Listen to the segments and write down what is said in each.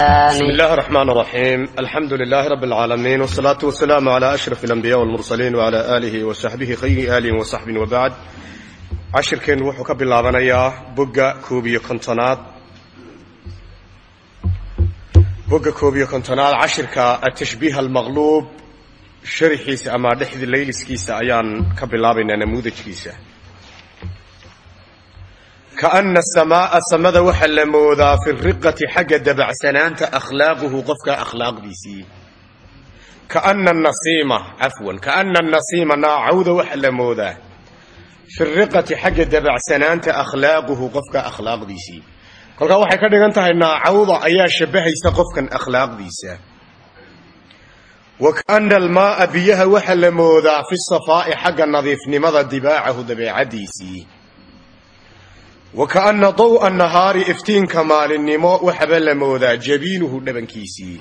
بسم الله الرحمن الرحيم الحمد لله رب العالمين والصلاة والسلام على أشرف الأنبياء والمرسلين وعلى آله وصحبه خير آله وصحبه وبعد cashirkeen wuxuu ka bilaabanayaa bogga koob iyo kontonaad bogga koob iyo kontonaad cashirka atashbiih almaqluub sharixiisa ama dhexdi layliskiisa ayaan ka bilaabaynaa namuudajkiisa kaana samaaa samada waxaa la moodaa fi riqati xagga dabacsanaanta akhlaaquhu qofka akhlaaqdiisii. Kaana nasiima cafwan kaana nasiima naacawda waxaa la moodaa. Fi riqati xagga dabacsanaanta akhlaaquhu qofka akhlaaqdiisii. Kolkaa waxay ka dhigan tahay naacawda ayaa shabahaysa qofkan akhlaaqdiisa. Wa kaana almaaa biyaha waxaa la moodaa fi safaa'i xagga nadiifnimada dibaacahu dabeecadiisii wa kaana daw'a nahaari iftiinka maalinimo waxaba la moodaa jabiinuhu dhabankiisii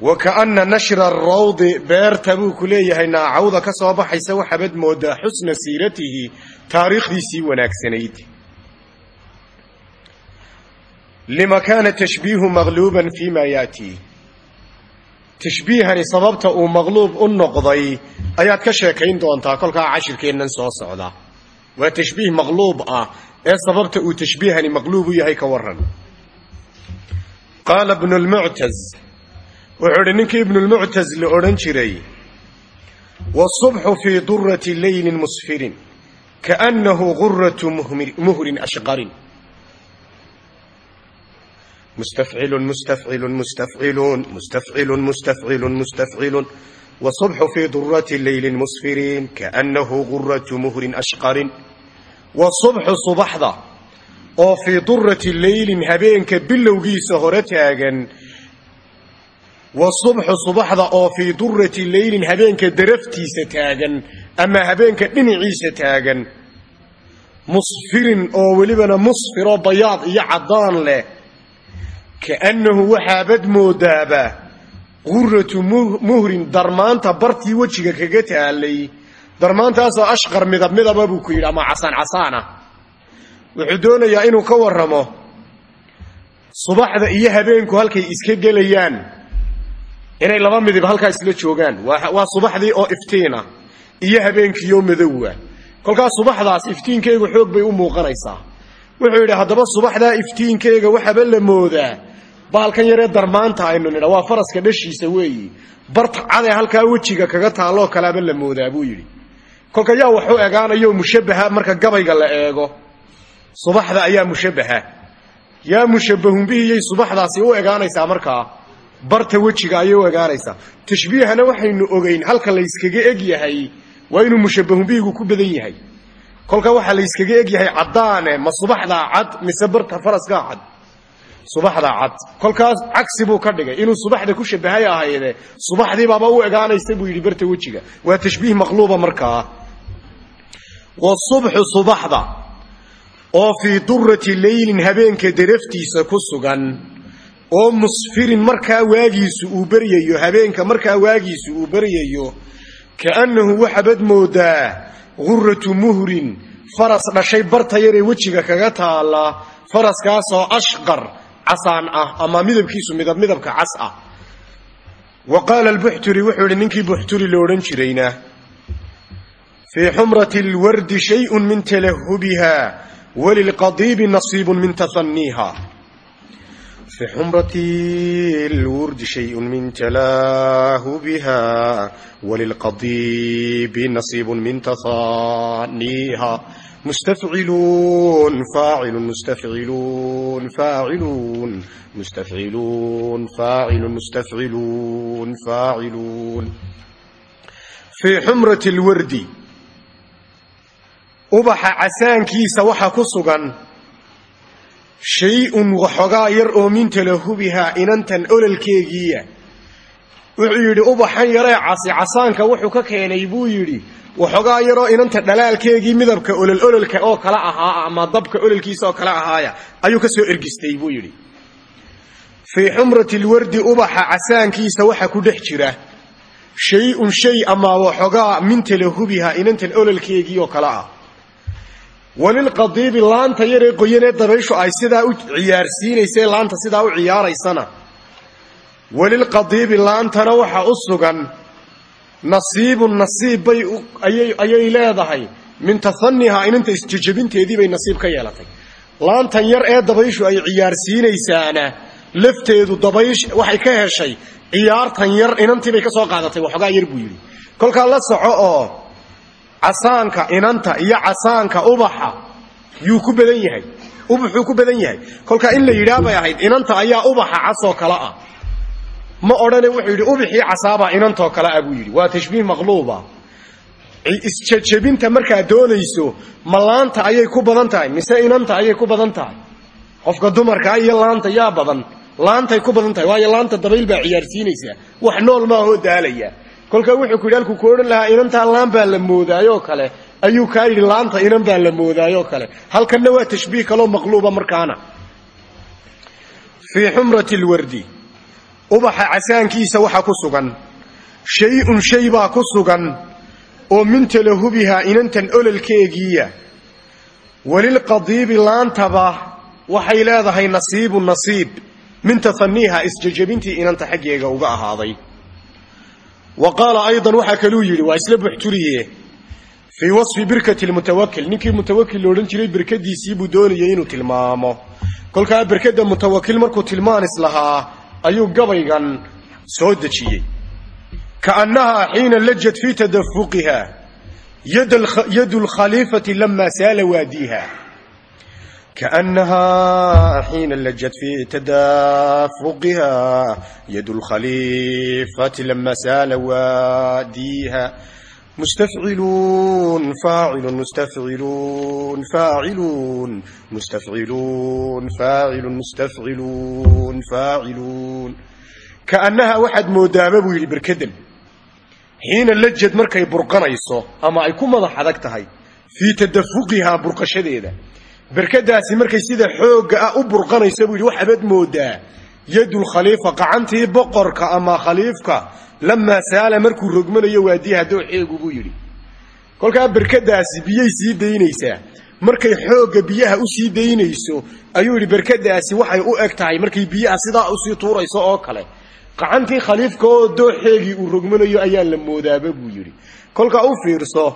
wa kaana nashra arawdi beerta buu ku leeyahay naacawda ka soo baxaysa waxaabad moodaa xusna siiratihi taariikhdiisii wanaagsanayd lima kaana tashbiihu maqluuban fi ma yaatii tashbiihani sababta uu maqluub u noqday ayaad ka sheekayn doontaa kolkaa cashirkeennan soo socda waa tashbiih maqluub ah. Ee sababta uu tashbiihani maqluub u yahay ka waran qaala bnu lmuctaz wuxuu idhi ninkii ibnulmuctaz la odhan jiray wasubxu fii durati leylin musfirin kaannahu guratu muhrin ashqarin mustafcilun mustafcilun mustafcilun mustafcilun mustafcilun mustafcilun wasubxu fii durati leylin musfirin kaannahu guratu muhrin ashqarin wasubxu subaxda oo fii durati leylin habeenka bilowgiisa hore taagan wasubxu subaxda oo fii durati leylin habeenka daraftiisa taagan ama habeenka dhinaciisa taagan musfirin oo welibana musfiroo bayaad iyo caddaan leh kaannahu waxaabad moodaaba guratu muhrin darmaanta bartii wejiga kaga taalay darmaantaasoo ashqar midab midaba buu ku yidhi ama casaan wuxuu doonayaa inuu ka warramo. Subaxda iyo habeenku halkay iska gelayaan. Inay laba midib halkaa isla joogaan. Waa subaxdii oo iftiina iyo habeenkiioo madowa kolkaas subaxdaas iftiinkeygu xoog bay u muuqanaysaa. Wuxuu yidhi haddaba subaxdaa iftiinkeyga waxaba la moodaa baalkan yaree darmaanta aynu nidha waa faraska dhashiisa weeyi. Barta cadee halkaa wejiga kaga taalloo kalaaba la moodaa buu yidhi. Kolka yaa wax u egaanayo mushabbaha marka gabayga la eego. Subaxda ayaa mushabbaha yaa mushabbahun bihiyay subaxdaasi u egaanaysaa markaa barta wejiga ayay u egaanaysaa. Tashbiihana waxaynu ogeyn halka layskaga eg yahay waa inuu mushabbahunbihigu ku badan yahay. Kolka waxaa layskaga eg yahay caddaane ma subaxdaa cad mise barta faraskaa cad subaxdaa cad. Kolkaas cagsi buu ka dhigay. Inuu subaxda ku shabahay ahayde subaxdiibaaba u egaanaysa buu yidhi barta wejiga waa tashbiih maqluuba markaa wasubxu subaxda oo fii durati leylin habeenka daraftiisa ku sugan oo musfirin markaa waagiisu uu beryayo habeenka markaa waagiisu uu beryayo kaannahu waxaabad moodaa guratu muhrin faras dhashay barta yaree wejiga kaga taalla faraskaasoo ashqar casaan ah ama midabkiisu midab midabka cas ah wa qaala albuxturi wuxuu idhi ninkii buxturi la odhan jirayna fii xumrati alwardi shayun min talahubiha walilqadiibi nasiibun min tahaniiha في حمرة الورد شيء من تلاهبها وللقضيب نصيب من تصانيها مستفعلون فاعل مستفعلون فاعلون مستفعلون فاعل مستفعلون فاعلون في حمرة الورد أبح عسان كيس وحا كسغا shay-un waxoogaa yar oo min talahubihaa inantan ololkeegiiya wuxuu yidhi ubaxan yaree casi casaanka wuxuu ka keenay buu yidhi waxoogaa yaroo inanta dhalaalkeegii midabka olol ololka oo kala ahaa ama dabka ololkiisa oo kale ahaaya ayuu ka soo ergistay buu yidhi. Fii xumrati lwardi ubaxa casaankiisa waxa ku dhex jira. Shay-un shay ama waxoogaa min talahubihaa inantan ololkeegii oo kale ah. Walilqadiibi laanta yaree qoyanee dabayshu ay sidaa u ciyaarsiinaysee laanta sidaa u ciyaaraysana walilqadiibi laantana waxa u sugan nasiibun nasiib bay ayay leedahay. Min tahannihaa inanta isjejebinteedii bay nasiib ka yeelatay. Laantan yar ee dabayshu ay ciyaarsiinaysaana lafteedu dabaysh waxay ka heshay ciyaartan yar inantiibay ka soo qaadatay waxoogaa yar buu yidhi. Kolkaa la soco oo casaanka inanta iyo casaanka ubaxa yuu ku badan yahay ubaxuu ku badan yahay. Kolkaa in la yidhaah bay ahayd inanta ayaa ubaxa casoo kale ah ma odhane wuxuu yidhi ubixii casaabaa inantoo kale ah buu yidhi. Waa tashbiih maqluuba. Isjejebinta markaad doonayso ma laanta ayay ku badan tahay mise inanta ayay ku badan tahay? Qofka dumarkaa iyo laanta yaa badan. Laantay ku badan tahay waayo laanta wax nool maahoo kolkaa wuxuu ku yidhi halkuu ku odhan lahaa inantaa laan baa la moodaayoo kale. Ayuu kaa yidhi laanta inan baa la moodaayoo kale. Halkanna waa tashbiih kaloo maqluuba markaana. Fii xumrati lwardi ubaxa casaankiisa waxaa ku sugan. Shay-un shay baa ku sugan oo min talahubihaa inantan ololkeegiiya. Walilqadiibi laantaba waxay leedahay nasiibu nasiib min tahaniiha isjejebintii inanta xaggeega uga ahaaday. Wa qaala aydan waxaa kaluu yidhi waa isla buxturiye fii wasfi birkati lmutawakil ninkii mutawakil loodhan jiray birkadiisii buu doonayay inuu tilmaamo. Kolkaa birkada mutawakil markuu tilmaanis lahaa ayuu gabaygan soo dejiyey. Kaannahaa xiina lajad fii tadafuqiha yadu lkhaliifati lamaa saala waadiiha. Kaannahaa xiina lajad fii tadafuqiha yadu lkhaliifati lamaa saala waadiiha. مستفعلون فاعل مستفعلون فاعلون مستفعلون فاعل مستفعلون فاعلون كأنها واحد مدابة ويلي بركدن حين لجت مركي برقنيصو أما يكون مضح هذاك في تدفقها برقشديده berkadaasi markay sida xoogga ah u burqanaysa buu yidhi waxaabad moodaa yadul khaliifa qacantii boqorka ama khaliifka lamaa saala markuu rogmanayo waadiyaha dooxeegu buu yidhi kolkaa berkadaasi biyay sii daynaysaa markay xoogga biyaha u sii daynayso ayuu yidhi berkadaasi waxay u eg tahay markay biyaha sidaa u sii tuurayso oo kale qacantii khaliifka oo dooxeegii uu rogmanayo ayaa la moodaaba buu yidhi kolkaa u fiirso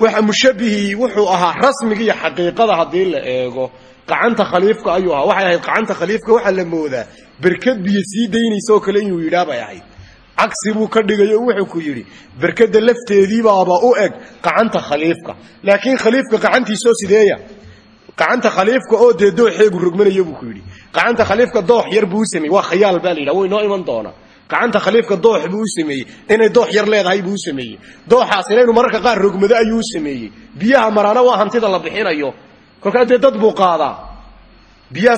waxa mushabihii wuxuu ahaa rasmiga xaqiiqada haddii la eego qacanta khaliifka ayuu ahaa waxay ahayd qacanta khaliifka waxaa la moodaa berkad biyo sii daynaysa oo kale inuu yidhaa bay ahayd cagsi buu ka dhigay oo wuxuu ku yidhi berkada lafteediibaaba u eg qacanta khaliifka. Laakiin khaliifka qacantiisoo sideeya qacanta khaliifka oo dee dooxeegu rogmanayo buu ku yidhi. Qacanta khaliifka doox yar buu sameeyey. Waa khayaal baa la yidhaha way noo iman doonaa gacanta khaliifka doox buu u sameeyey inay doox yar leedahay buu sameeyey. Dooxaasina inuu mararka qaar rogmado ayuu sameeyey. Biyaha maraana waa hantida la bixinayo. Kolkaa dee dad buu qaadaa biyaha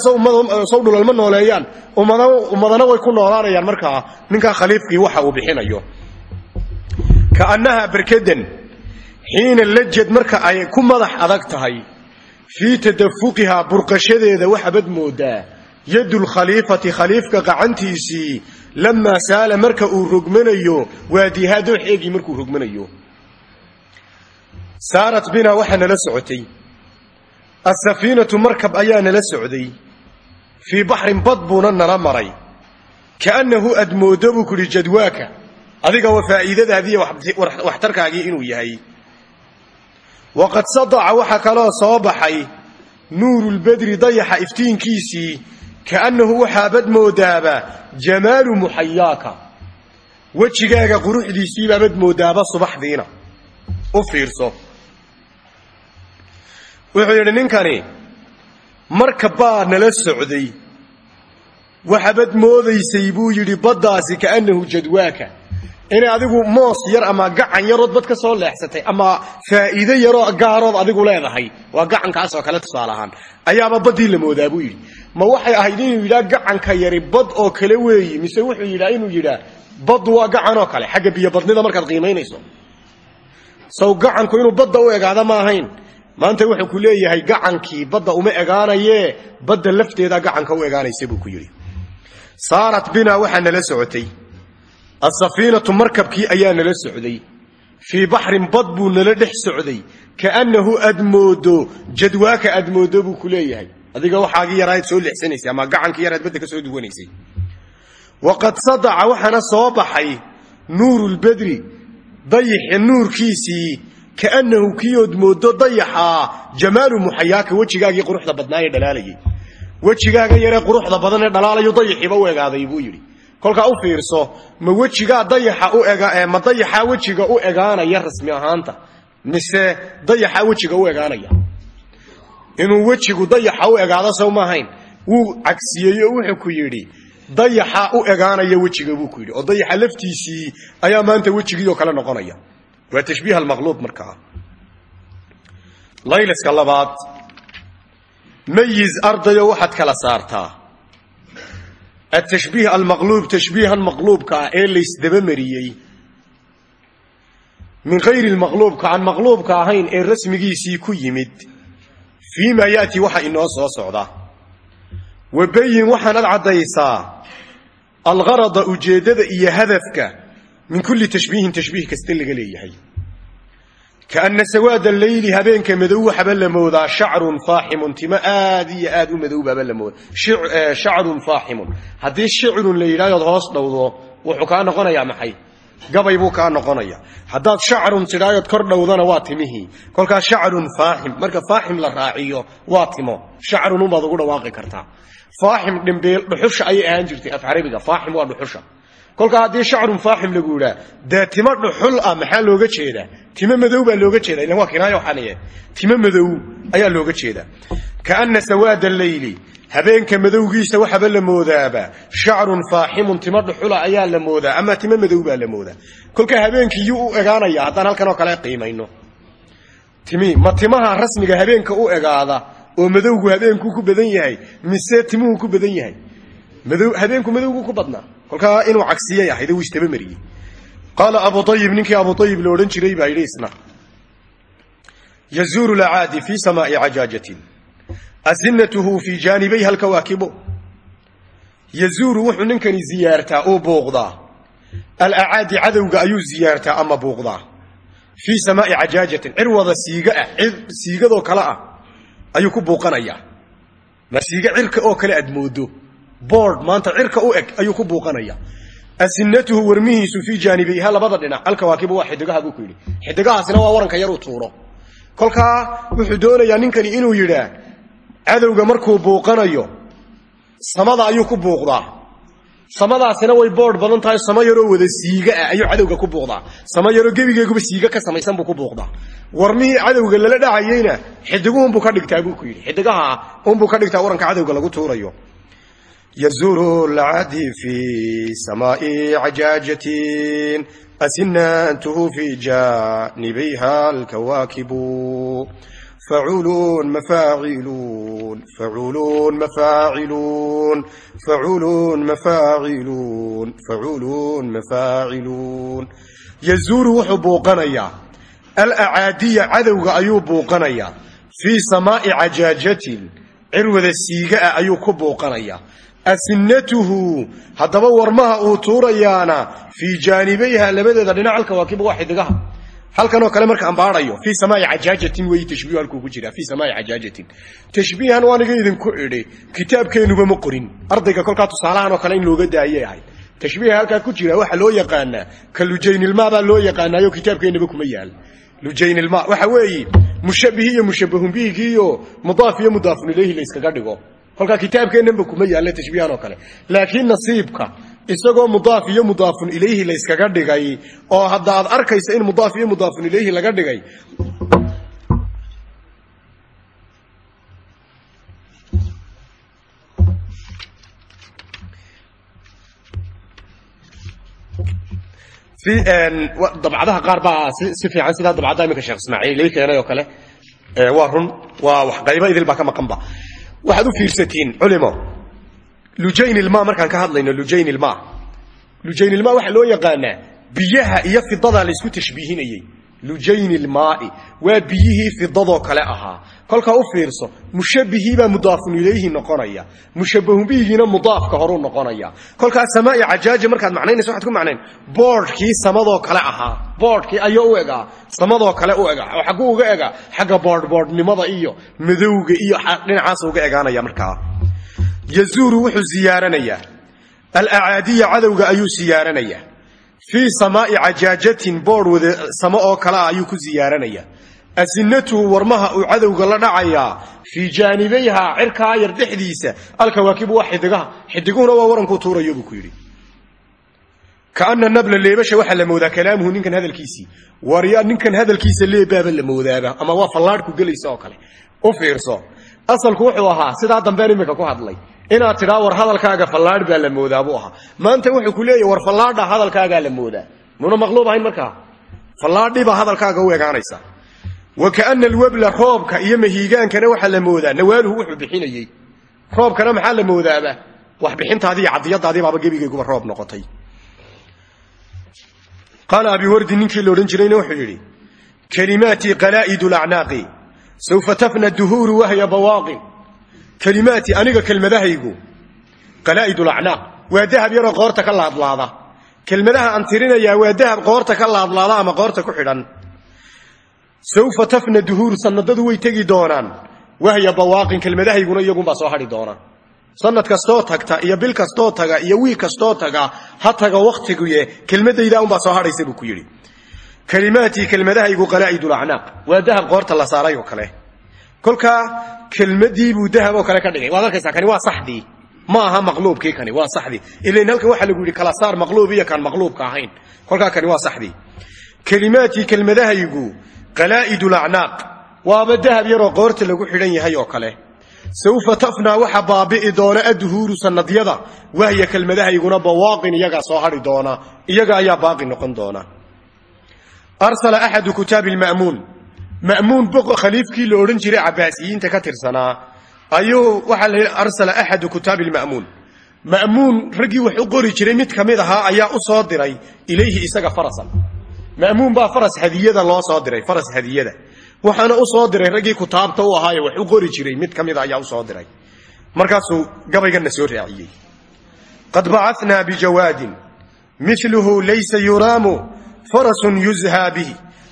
sow dhulalma nooleeyaan. Ummadana way ku noolaanayaan markaa ninkaa khaliifkii waxa uu bixinayo. Kaannaha berkadan xiina lajad marka ay ku madax adag tahay fii tadafuqihaa burqashadeeda waxabad moodaa. Yadulkhaliifati khaliifka qacantiisii lamaa saala marka uu rogmanayo waadihaa dooxeegii markuu rogmanayo. Saarat binaa waxaa nala socotay asafiinatu markab ayaa nala socday. Fii baxrin bad buuna nala maray. Kaannahu aad mooddo buu ku yidhi jadwaaka adiga wa faa'iidadaadiiyo waxtarkaagii inuu yahay. Waqad sadaca waxaa kaloo soo baxay nuurulbedri dayaxa iftiinkiisii kaannahu waxaabad moodaaba jamaalu muxayaaka wejigaaga quruxdiisiibaabad moodaaba subaxdiina. U fiirso wuxuu yidhi ninkani marka baa nala socday waxaabad moodaysay buu yidhi baddaasi kaannahu jadwaaka. Inay adigu moos yar ama gacan yarood bad ka soo leexsatay ama faa'iide yaroo gaarood adigu leedahay waa gacankaasoo kale tusaale ahaan. Ayaaba baddii la moodaa buu yidhi. Ma waxay ahayd inuu yidhaa gacanka yari bad oo kale weeyi. Mise wuxuu yidhaa inuu yidhaa baddu waa gacanoo kale xagga biyobadnida markaad qiimaynayso. Saw gacanku inuu badda u egaada ma ahayn maanta wuxuu ku leeyahay gacankii badda uma egaanayee badda lafteeda gacanka u egaanaysa buu ku yidhi. Saarat binaa waxaa nala socotay. Asafiinatu markabkii ayaa nala socday. Fii baxrin bad buu nala dhex socday. Kaannahu aad moodo jadwaaka aad moodo buu ku leeyahay. Adiga waxaagii yaraad soo lexsanaysay ama gacankii yaraad badda ka soo duwanaysay waqad sadaca waxaana soo baxay nuuru lbedri dayaxa nuurkiisii kaannahu kiyood moodo dayaxaa jamaalu muxayaaka wejigaagii quruxda badnaa ee dhalaalayay. Wejigaaga yaree quruxda badan ee dhalaalayo dayaxiiba u egaaday buu yidhi. Kolkaa u fiirso ma wejigaa dayaxa u ega ma dayaxaa wejiga u egaanaya rasmi ahaanta? Mise dayaxaa wejiga u egaanaya? Inuu wejigu dayaxa u egaado sow maahayn wuu cagsiyeeyo wuxuu ku yidhi dayaxa u egaanaya wejiga buu ku yidhi. Oo dayaxa laftiisii ayaa maanta wejigiioo kale noqonaya waa tashbiih almaqluub markaa laylaska labaad. Mayiz ardayo waxaad kala saartaa. Atashbiih almaqluub tashbiihan maqluubka ah ee laysdabamariyey min hayri lmaqluubka aan maqluubka ahayn ee rasmigiisii ku yimid. Fii maa yaati waxa inoo soo socda. Wabayin waxaanad caddaysaa. Algarada ujeeddada iyo hadafka min kulli tashbiihin tashbiih kasta laga leeyahay kaana sawaada leyli habeenka madow waxaba la moodaa shacrun faaximun timo aad iyo aad u madow baaba la mooda shacrun faaximun haddii shicrun la yidhahdood hoos dhowdo wuxuu kaa noqonayaa maxay gabay buu kaa noqonaya haddaad shacrun tidhaayood kor dhowdana waa timihii kolkaa shacrun faaxim marka faaxim la raaciyo waa timo shacrun unbaad ugu dhawaaqi kartaa faaxim dhuxusha kolkaa haddii shacrun faaxim lagu idhaa dee timo dhuxul ah maxaa looga jeedaa? Timo madow baa looga jeeda ilan waa kinaayo xaniye. Timo madow ayaa looga jeedaa. Kaana sawaada leyli habeenka madowgiisa waxaba la moodaaba. Shacrun faaximun timo dhuxula ayaa la moodaa ama timo madow baa la moodaa. Kolkaa habeenkii yuu u egaanaya haddaan halkan oo kale qiimayno. Timi ma timaha rasmiga habeenka u egaada oo madowgu habeenkuu ku badan yahay mise timuhu ku badan yahay? Habeenku madowgu ku badnaa kolkaa inuu cagsiyay ahayd uu istabamariyey qaala abu ayib ninkii abu ayib la jiray baa yidhi isna. Yazuuru lacaadi fii samaai cajaajatin. Asinatuhu fii jaanibayha alkawaakibo yazuuru wuxuu ninkani ziyaartaa oo booqdaa. Alacaadi cadowga ayuu ziyaartaa ama buuqdaa fii samaai cajaajatin cirwada siiga ah cir siigadoo ah ayuu ku buuqanayaa ma siiga cirka oo kale aad boord maanta cirka u eg ayuu ku buuqanaya. Asinatuhu warmihiisu fii jaanibayha labada dhinac alkawaakibu waa xidigaha buu ku yidhi. Xidigahaasina waa waranka yaruu tuuro. Kolkaa wuxuu doonayaa ninkani inuu yidhaa cadowga markuu buuqanayo samada ayuu ku buuqdaa. Samadaasina way boodh badan tahay samo yaroo wada siiga ah ayuu cadowga ku buuqdaa. Samo yaroo gebigeeguba siiga ka samaysan buu ku buuqdaa. Warmihii cadowga lala dhacayeyna xidiguhunbuu ka dhigtaa buu ku yidhi. Xidigaha unbuu ka dhigtaa waranka cadowga lagu tuurayo يزور العدي في سماء عجاجة أسنانته في جانبيها الكواكب فعول مفاعلون فعول مفاعلون فعول مفاعلون فعول مفاعلون يزور وحبوقنيا الأعادية عدو أيوب بوقنيا في سماء عجاجة عروة السيقاء أيوب كبوقنيا asinatuhu haddaba warmaha uu tuurayaana fii jaanibayha labadeeda dhinac alkawaakiba waa xidigaha halkanoo kale markaan baadayo fii samaai cajaajatin wey tashbiih halkuu ku jiraa fii samaai cajaajatin. Tashbiihan waaniga idinku idhi kitaabkeenuba ma qorin. Ardayga kolkaa tusaalahan oo kale in looga daayay ahayd tashbiiha halkaa ku jira waxaa loo yaqaanaa ka lujaynilmaa baa loo yaqaanaayo kitaabkeennaba kuma yaal. Lujaynilma waxa weeye mushabihi iyo mushabahun bihigiiyo mudaaf iyo mudaafun ilayhi la dhigo kolkaa kitaabkeennanba kuma yaalla tashbiihan oo kale. Laakiin nasiibka isagoo mudaaf iyo mudaafun ilayhi la yskaga dhigay oo hadda aad arkaysa in mudaaf iyo mudaafun ilayhi laga dhigay. Dabcadaha qaar baa si fiican sidaa dabcadda iminka sheekh ismaaciil ilay keenay oo kale. Waa run waa wax qaybo idil baa ka maqanba waxaad u fiirsatiin culimo. Lujaynilma markaan ka hadlayno lujaynilma lujaynilma waxaa loo yaqaanaa biyaha iyo fidadaa laysku tashbiihinayey lujayni lmaai waa biyihii fidadoo kale ahaa. kolkaa u fiirso mushabihiibaa mudaafun ilayhi noqonaya. mushabahun bihigiina mudaafka horuu noqonaya. kolkaa samaai cajaaja markaad macnaynayso waxaad ku macnayn boodhkii samadoo kale ahaa. boodhkii ayuu u egaa samadoo kale u egaa. oo xagguu uga egaa xagga boodhboodhnimada iyo madowga iyo dhinacaas uga egaanaya markaa. yazuuru wuxuu siyaaranayaa alacaadiya cadowga ayuu siyaaranayaa fii samaai cajaajatin boodh wada samo oo kale ah ayuu ku siyaaranayaa asinatuhu warmaha uu cadowga la dhacayaa fii jaanibayhaa cirkaa yar dhexdiisa. Alkawaakibu waa xidigaha xidiguhuna waa warankuu tuurayo buu ku yidhi. Kaana nabla leebasha waxaa la moodaa kalaamuhu ninkan hadalkiisii. Warya ninkan hadalkiisa leebaaba la moodaaba ama waa fallaadhku gelaysa oo kale. U fiirso. Asalku wuxuu ahaa sidaa dambeen imika ku hadlay inaad tidhaa war hadalkaaga fallaadh baa la moodaa buu ahaa. Maanta wuxuu ku leeyahy war fallaadha hadalkaagaa la moodaa. Muna maqluub ahayn markaa? Fallaadhibaa hadalkaaga u egaanaysa wa kaana roobka iyo mahiigaankana waxaa la moodaa. Nawaaluhu wuxuu bixinayey roobkana maxaa la moodaaba? Wax bixintaadii iyo cadiyadaadii baaba gebigayguba roob noqotay. Qaala abi wardi ninkii la odhan jirayna wuxuu yidhi kalimaatii qalaa'idu lacnaaqi sawfa tafna duhuuru wahya bawaaqin kalimaatii aniga kelmadahaygu qalaa'idu lacnaaq waa dahab yaroo qoorta ka laadlaada kelmadaha aan tirinayaa waa dahab qoorta ka laadlaada ama qoorta ku xidhan. Sawfa tafna duhuuru sanadadu way tegi doonaan. Wahya bawaaqin kelmadahayguna iyagunbaa tagta iyo bil kastoo taga iyo wiil kastoo taga ha taga waktiguye kelmadayda unbaa soo hadhaysa buu ku yidhi. Kalimaatii kelmadahaygu qalaaidulacnaaq waa dahab qoorta la saaray kale kolkaa kelmadiibuu dahab oo kale ka dhigay. Waad arkaysaa kani waa saxdii ma aha maqluubkii kani waa saxdii ilan halkan waxaa lagu yidhi kala saar maqluub iyo kaan maqluubka ahayn. Kolkaa kani waa saxdii kalimaatii kelmadahaygu qalaaidulacnaaq waaba dahab yaroo qoorta lagu xidhan yahay oo kale. Sawfa tafnaa waxa baabi'i doona adduhuuru sannadyada. Wahya kelmadahayguna bawaaqin iyagaa soo hadhi doona. Iyaga ayaa baaqi noqon doona. Arsala axadu kitaabi lma'muun ma'muun boqo khaliifkii la odhan jiray cabbaasiyiinta ka tirsanaa ayuu waxaa la yidhi arsala axadu kitaabi lma'muun ma'muun raggii wax u qori jiray mid ka mid ahaa ayaa u soo diray ilayhi isaga farasan. Ma'muun baa faras hadiyada loo soo diray faras hadiyada. Waxaana u soo diray raggii kutaabta u ahaaye wax u qori jiray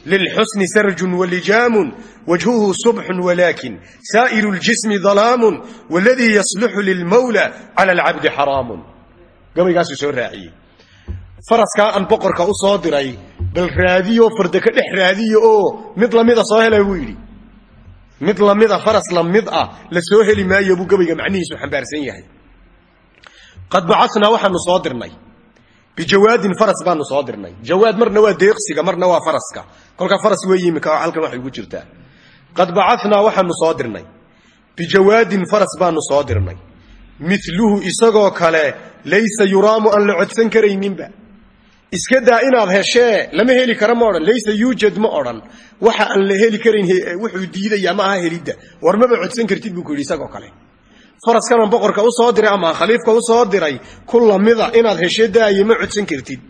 lilxusni sarjun walijaamun wajhuhu subxun walaakin saa'iru ljismi dalaamun waladii yasluxu lilmawla cala alcabdi xaraamun gabaygaasuu soo raaciyey faraskaa aan boqorka u soo diray bal raadiyo farda ka dhex raadiyo oo mid lamida soo hela buu yidhi mid lamida faras la mid ah la soo heli maayo buu gabayga macnihiisu xambaarsan bijawaadin faras baanu soo dirnay jawaad marna waa deeqsiga marna waa faraska kolkaa faras wey imika halkan waxay ugu jirtaa qad bacanaa waxaanu soo dirnay bijawaadin faras baanu soo dirnay miluhu isagoo kale laysa yuraamu aan la codsan karayninba iska daa inaad lama heli kara ma odhan laysa yuujad ma waxa aan la heli karayn wuxuu diidaya ma aha helidda war maba codsan kartid buu ku yidhi isagoo kale faraskanaan boqorka u soo diray ama khaliifka u soo diray ku lamida inaad heshe daaye ma codsan kartid.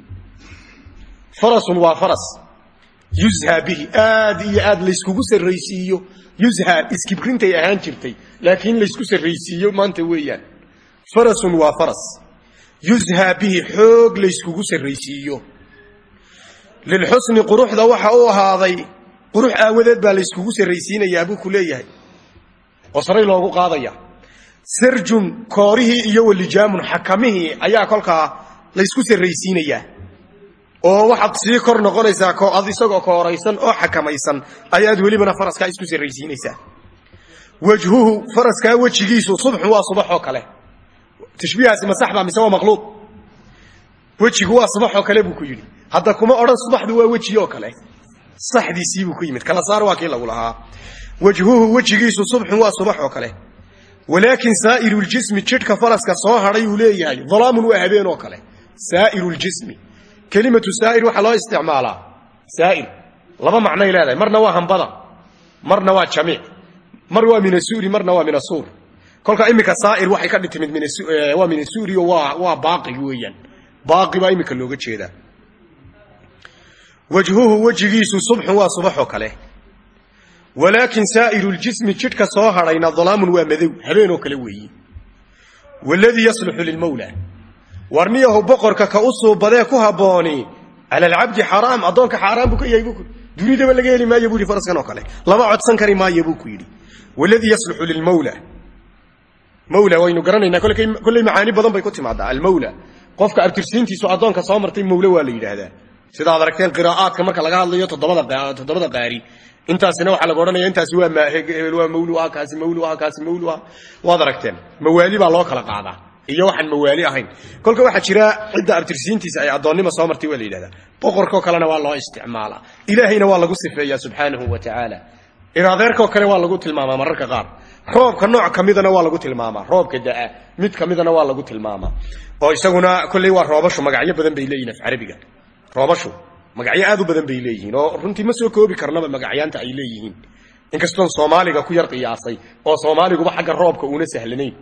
Farasun waa faras. Yuzhaa bihi aad iyo aad layskugu sarraysiiyo. Yuzhaa iskibrintay ahaan jirtay laakiin laysku sarraysiiyo maanta weeyaan. Farasun waa faras. Yuzhaa bihi xoog layskugu sarraysiiyo. Lilxusni quruxda waxa u ahaaday qurux aawadeed baa layskugu sarraysiinayaa buu ku leeyahay. Oo loogu qaadaya sarjun koorihii iyo walijaamun xakamihii ayaa kolkaa laysku sarraysiinayaa oo waxaad sii kor noqonaysaa ad isagoo kooraysan oo xakamaysan ayaad welibana faraskaa isku sarraysiinaysaa. Wajhuhu faraskaa wejigiisu subxun waa subax oo kale. Tashbiihaasi ma sax baa mise waa maqluub? Wejigu waa subax oo kale buu ku yidhi. Hadda kuma odhan subaxdu waa weji oo kale. Saxdiisii buu ku yimid. Kala saar waa kii lagu lahaa. Wajhuhu wejigiisu subxun waa subax oo kale walaakin saa'iru ljismi jidhka faraska soo hadhay uu leeyahay dalaamun waa habeen oo kale. Saa'iru ljismi kelimatu saa'ir waxaa loo isticmaalaa. Saa'ir. Laba macnoy leedahay. Marna waa hambada. Marna waa jamiic. Mar waa min asuuri marna waa min asuur kolkaa iminka saa'ir waxay ka dhitimid waa min asuuriyo waa waa baaqigi weeyaan. Baaqi baa iminka looga jeedaa. Wajhuhu walaakin saa'iru ljismi jidhka soo hadhayna dalaamun waa madow habeenoo kale weeyi waladii yasluxu lilmawla warniyahu boqorka ka u suubadee ku habbooni cala alcabdi xaraam addoonka xaaraan buu ka yahay ku dunidaba laga heli maayo buu yidhi faraskan oo kale lama codsan kari maayo buu ku yidhi waladii yasluxu lilmawla mawla waynu garanaynaa kolley macaani badan bay ku timaadaa almawla qofka abtirsiintiisu addoonka soo martay mawle waa la yidhaahdaa sida ad aragteen hadlayo toddobada qaari intaasina waxaa laga odhanaya intaasi waa hebel waa mawlu kaasi mawlu kaasi mawlu waad aragteen. Mawaali baa loo kala qaadaa iyo waxaan mawaali ahayn. Kolka waxaa jira cidda abtirsiintiisa ay addoonnima soo martay waa la yidhahdaa. Boqorkoo kalena waa loo isticmaalaa ilaahayna waa lagu sifeeyaa subxaanahu wa tacaala iraadeerkoo kale waa lagu tilmaamaa mararka qaar. Roobka nooc ka midana waa lagu tilmaamaa. Roobka da'a mid ka midana waa lagu tilmaamaa. Oo isaguna kolley waa roobashu magacyo badan bay leeyihiin af carabiga. Roobashu magacyo aad u badan bay leeyihiin oo runtii ma soo koobi karnaba magacyaanta ay leeyihiin. Inkastoon soomaaliga ku yar qiyaasay oo soomaaliguba xagga roobka uuna sahlanayn.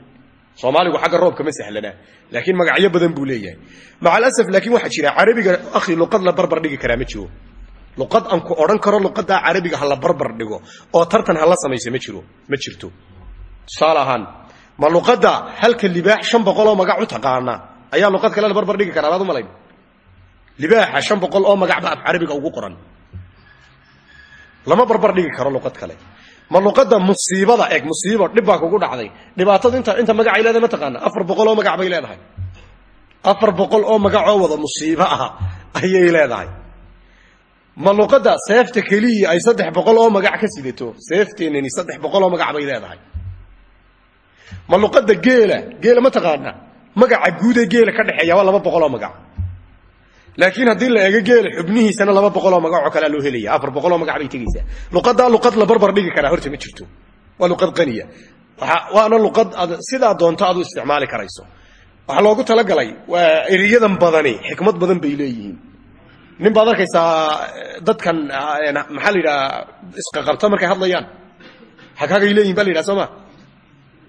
Soomaaligu xagga roobka ma sahlanaa laakiin magacyo badan buu leeyahay. Maca alasaf laakiin waxaa jira carabiga akhi luqad la barbar dhigi karaa ma jiro. Luqad aan ku odhan karo luqaddaa carabiga ha la barbar dhigo oo tartan hala samaysa ma jiro ma jirto. Tusaale ahaan ma luqadda halka libaax shan boqol oo magac u taqaana ayaa luqad kale la barbar dhigi karaa baad u malayn libaaxa shan boqol oo magac ba af carabiga ugu qoran. Lama barbar dhigi karo luqad kale. Ma luqadda musiibada eeg musiibo dhib baa kugu dhacday. Dhibaatada inta inta magacay leedahay ma taqaana. Afar boqol oo magac bay leedahay. Afar boqol oo magacoo wada musiibo ah ayay leedahay. Ma luqadda seefta keliyii ay saddex boqol oo magac ka sidato seefteenani saddex boqol oo magac bay leedahay. Ma luqadda geela geela ma taqaana. Magaca guudee geela ka dhexeeya waa laba boqol oo magac laakiin haddii la eego geela xubnihiisana laba boqoloo magacoo kalea loo helaya afar boqoloo magac bay tegaysaa luqaddaa luqad la barbar dhigi karaa horta ma jirto. Waa luqad qaniya. Waana luqad ad sidaa doonto aad u isticmaali karayso. Waxaa loogu talagalay waa eriyadan badani xikmad badan bay leeyihiin. Nin baad arkaysaa dadkan maxaa la yidhaha isqaqabta markay hadlayaan. Hagagay leeyihiin ba la yidhaha soo ma?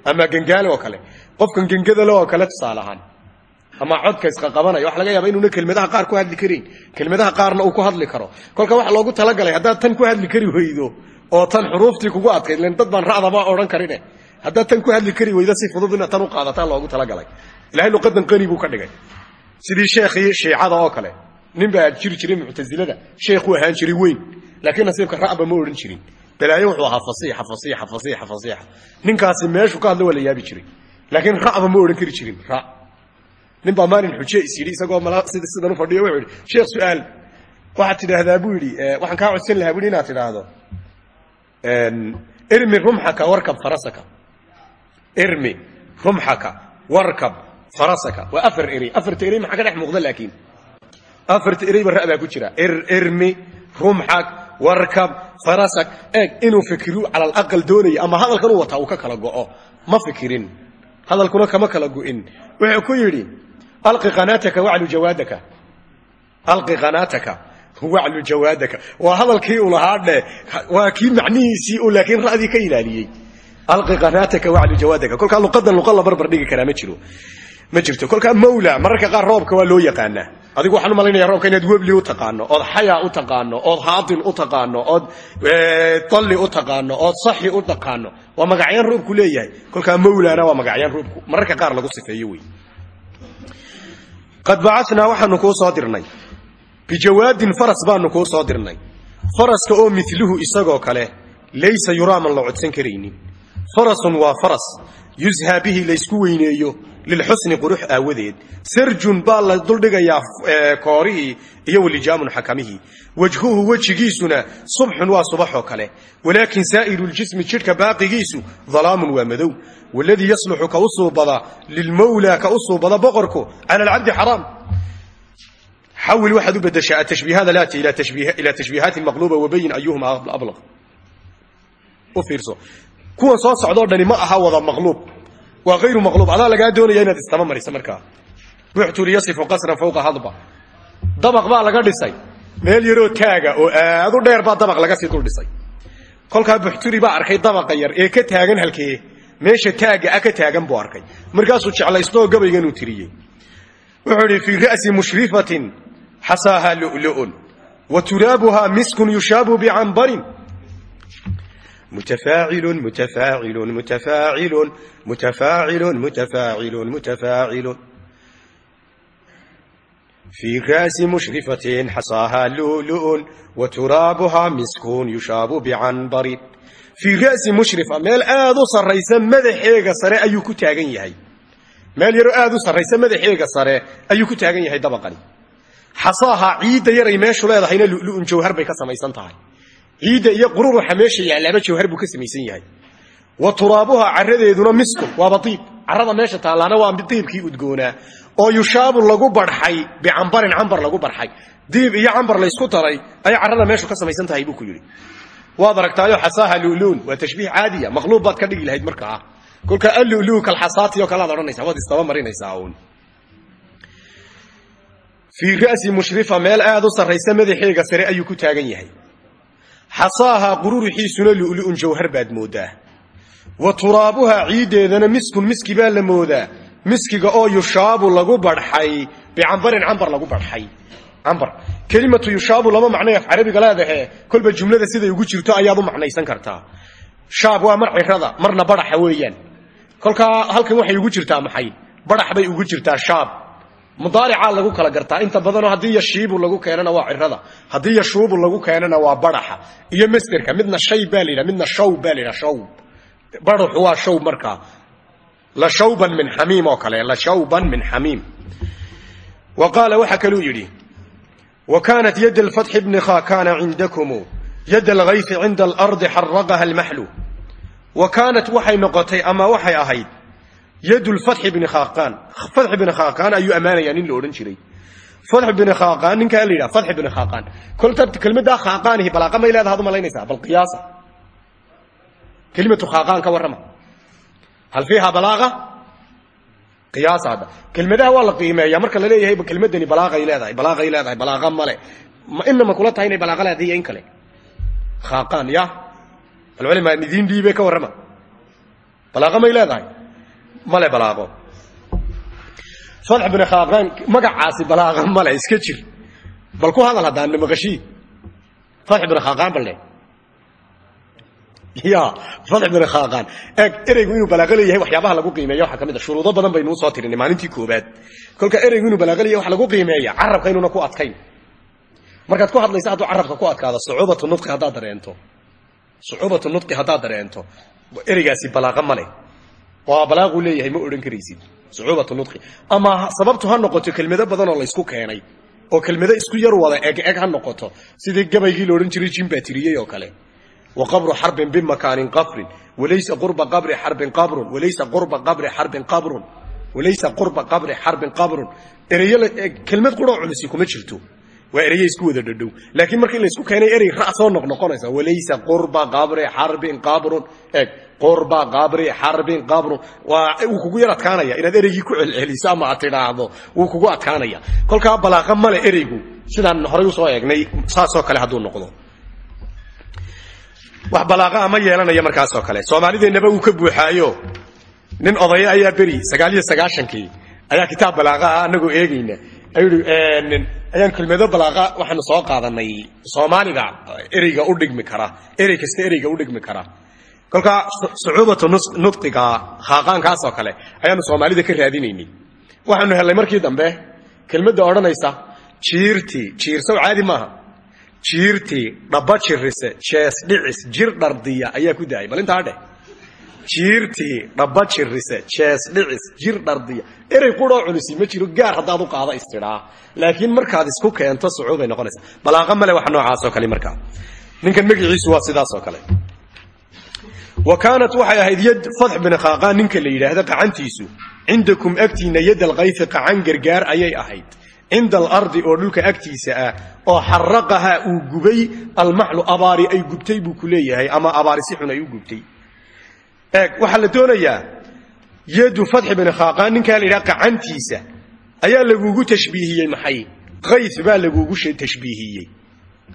Ama gengaale oo kale. Qofkan gengadale oo kale tusaale ahaan ama codka isqaqabanaya waxa laga yaaba inuuna kelmadaha qaar ku hadli karayn kelmadaha qaarna uu ku hadli karo. Kolka waxa loogu talagalay haddaad tan ku hadli kari weydo oo tan xuruuftii kugu adkayd len dad baan ra'daba odhan karine haddaad tan ku hadli kari weydo si fudud inaad tan u qaadataa loogu talagalay. Ilahay luqadan qani buu ka dhigay. Sidii sheekhii shiicada oo kale. Nin baa jiri jiray muctasilada sheekhuu ahaan jiray weyn. Laakiin nasiibka ra'ba ma odhan jirin. Balaayo wuxuu ahaa fasiixa fasiixa fasiixa fasiixa ninkaasi meeshuu ka hadlo waa yaabi jiray. Laakiin ra'ba ma odhan kari jirin. Ra nin baa maalin xuje is yidhi isagoo sidan u fadhiyo wuxuu yidhi sheekh su'aal. Waxaad tidhaahdaa buu yidhi waxaan kaa codsan lahaa bu yidhi inaad tidhaahdo. Irmi rumxaka warkab farasaka. Irmi rumxaka warkab farasaka. Waa afar erey afarta erey maxaa ka dhex muuqda laakiin? Afarta ereyba ra' baa ku jira. Ir irmi rumxak warkab farasak. Eeg inuu fikiru cala alaqal doonayo ama hadalkan wataa uu ka kala go'o ma fikirin. Hadalkuna kama kala gu'in wuxuu ku yidhi alqi qanaataka waclu jawaadaka. Alqi qanaataka waclu jawaadaka. Waa hadalkii uu lahaa dhe waa kii macnihiisii uu laakiin ra'dii ka ilaaliyey. Alqi qanaataka waclu jawaadaka. Kolkaa luqadan luqa la barbar dhigi karaa ma jiro. Ma jirto. Kolkaa mawla mararka qaar roobka waa loo yaqaanaa. Adigu waxaan u malaynaya roobka inaad webli u taqaano ood xaya u taqaano ood haadin u taqaano ood dalli u taqaano ood saxi u taqaano. Waa magacyaan roobku leeyahay. Kolkaa mawlana waa magacyaan roobku. Mararka qaar lagu sifeeyo wey qad bacanaa waxaanu kuu soo dirnay. Bijawaadin faras baanu kuu soo dirnay. Faraska oo miluhu isagoo kale laysa yuraaman la codsan karaynin. Farasun waa faras yushaa bihi laysku weyneeyo lilxusni qurux aawadeed. Sarjun baa la duldhigayaa koorihii iyo walijaamun xakamihii wajhuhu wejigiisuna subxun waa subaxoo kale. Walaakin saa'iru ljismi jidhka baaqigiisu dalaamun waa madow. Waladii yasluxu ka u suubada lilmawlaa ka u suubada boqorku cala alcabdi xaraam. Xawil waxaad u bedeshaa atashbiihaada laati ilaa tashbiihaati maqluuba wabayin ayuhuma ablaq u fiirso kuwan soo socdoo dhani ma aha wada maqluub. Waa hayru maqluub. Adaa lagaa doonaya inaad istaba mariso markaa buxtu liyasifu qasran fawqa hadba. Dabaq baa laga dhisay. Meel yaroo taaga oo aad u dheer baa dabaq laga sii dul dhisay. Kolkaa buxturi baa arkay dabaqa yar ee ka taagan halkee. Meesha taagga ah ka taagan buu arkay. Markaasuu jeclaystooo gabayganuu tiriyey. Wuxuu idhi fii ra'si mushrifatin xasaaha lu'lu'un wa turaabuhaa miskun yushaabu bicanbarin mutafaacilun mutafaacilun mutafaacilun mutafaacilun mutafaacilun mutafaacilun في رأس مشرفة حصاها لؤلؤ وترابها مسك يشاب بعنبر في رأس مشرفة ميل آدو سريسا مدحيغا سري أيو كتاغن يهي ميل يرو آدو سريسا مدحيغا سري أيو كتاغن يهي دبقني حصاها عيد يري ميشو لا يضحينا لؤلؤ جوهر بيكا سميسان تهي ciidda iyo qurur waxa meesha yaalaaba jawhar buu ka samaysan yahay. Wa turaabuha caradeeduna miskun waaba iib carada meesha taallaana waa iibkii udgoonaa oo yushaabu lagu barxay bicambarin cambar lagu barxay. Diib iyo cambar laysku taray ay carada meeshu ka samaysan tahay buu ku yidhi. Waad aragtaayo xasaaha luluun waa tashbiih caadiya maqluub baad ka dhigi lahayd markaa kolka allulu kalxasaati oo kale ad odhanaysa waad istaba marinaysaa uun. Fii ra'si mushrifa meel aad u sarraysa madaxeega sare ayuu ku taagan yahay xasaaha qururuxiisuna lulu'un jawhar baad moodaa wa turaabuha ciiddeedana miskun miski baa la moodaa miskiga oo yushaabu lagu barxay bicambarin cambar lagu barxay cambar kelimatu yushaabu laba macnay af carabiga leedahe kolba jumlada siday ugu jirto ayaad u macnaysan kartaa shaab waa mar cirada marna baraxa weeyaan kolkaa halkan waxay ugu jirtaa maxay barax bay ugu jirtaa shaab mudaaricaa lagu kala gartaa. Inta badanoo haddii yashiibu lagu keenana waa cirada haddii yashuubu lagu keenana waa baraxa iyo masderka midna shay baa la yidhaha midna shaw baa la yidhaha shaw baraxu waa shaw markaa. Lashawban min xamiim oo kale lashawban min xamiim. Wa qaala waxa kaluu yidhi wa kaanat yad alfatxi bni khaakaana cindakumu yad alghayfi cinda alardi xaraqaha almaxlu wa kaanat waxay noqotay ama waxay ahayd yad lfatxi bni khaaqaan fatxi bni khaaqaan ayuu ammaanayaa nin la odhan jiray. Fatxi bni khaaqaan ninkaa la yidhaha fatxi bni khaaqaan kolta kelmaddaa khaaqaanihi balaaqa may leedaha ad u malaynaysaa bal qiyaasa kelimatu khaaqaan ka warrama. Hal fiiha balaaqa? Qiyaas hadda. Kelmadaha waa la qiimeeyaa marka la leeyahay kelmadani balaaqay leedahay balaaqay leedahay balaaqa male ma inama kula tahay inay balaaqa leedahay iyo in kale. Khaaqaan ya alculama idiin dhiibe ka warrama. Balaaqa may leedahay male balaaqo? Fatx bni khaaqaan magacaasi balaaqa male iska jir. Bal ku hadal haddaan maqashii fatx bni khaaqaan bal dhe ya fatx bin khaaqaan eeg ereygu inuu balaaqa leeyahay waxyaabaha lagu qiimeeya waxaa ka mid a shuruudo badan baynuu soo tirinay maalintii koobaad kolka ereygu inuu balaaqa leeyahay wax lagu qiimeeya carabka inuuna ku adkayn. Markaad ku hadlaysa hadduu carabka ku adkaado sucuubatu nudqi haddaad dareento. Sucuubatu nudqi haddaad dareento. Ereygaasi balaaqa ma leh waa balaaquu leeyahay ma odhan karaysid. Sucuubatu nudqi ama sababtu ha noqoto kelmado badan oo laysku keenay oo kelmado isku yar wada eg eg ha noqoto sidii gabaygii la odhan jiray jin baa tiriyey oo kale. Wa qabru xarbin bimakaanin qabrin walaysa qurba qabri xarbin qabrun walaysa qurba qabri xarbin qabrun walaysa qurba qabri xarbin qabrun. Ereyo kelmad quroo culisi kuma jirto waa ereye isku wada dhadhow laakiin markii laysku keenay erey ra soo noqnoqonaysa walaysa qurba qabri xarbin qabrun eg qurba qabri xarbin qabrun waa wuu kugu yar adkaanaya. Inaad ereygii ku celceliso ama aad tidhaahdo wuu kugu adkaanaya. Kolkaa balaaqa male ereygu sidaan horay u soo eegnay saasoo kale hadduu noqdo. Wax balaaqa ama yeelanaya markaasoo kale. Soomaalideennaba uu ka buuxaayo. Nin odaya ayaa beri sagaal iyo sagaashankii. Ayaa kitaab balaaqa ah anagoo eegayna ayaan kelmado balaaqa waxaanu soo qaadanay. Soomaaliga ereyga u dhigmi kara. Erey kasta ereyga u dhigmi kara. Kolkaa sucuubatu nudqiga khaaqaankaasoo kale ayaanu soomaalida ka raadinaynay. Waxaanu hellay markii dambe kelmadda odhanaysa jiirti jiirsow caadi maaha. Jiirtii dhaba jirise jees dhicis jir dhardiya ayaa ku daayay. Bal intaa dheh jiirtii dhaba jirise jees dhicis jir dhardiya. Erey quroo culisi ma jiro gaar haddaad u qaado istidhaa laakiin markaad isku keento sucuubay noqonaysa. Balaaqa male wax noocaasoo kale markaa. Ninkan magaciisu waa sidaasoo kale. Wa kaanat waxay ahayd yad fatx bin khaaqaan ninka la yidhaahda qacantiisu cindakum agtiinna yad alkayfi qacan gargaar ayay ahayd. Cinda alardi oo dhulka agtiisa ah oo xaraqaha uu gubay almaxlu abaari ay gubtay buu ku leeyahay ama abaari si xun ay u gubtay eeg waxaa la doonayaa yadu fatxi bin khaaqaan ninkaa la yidhaha qacantiisa ayaa lagugu tashbiihiyey maxay? Kayf baa lagugu tashbiihiyey.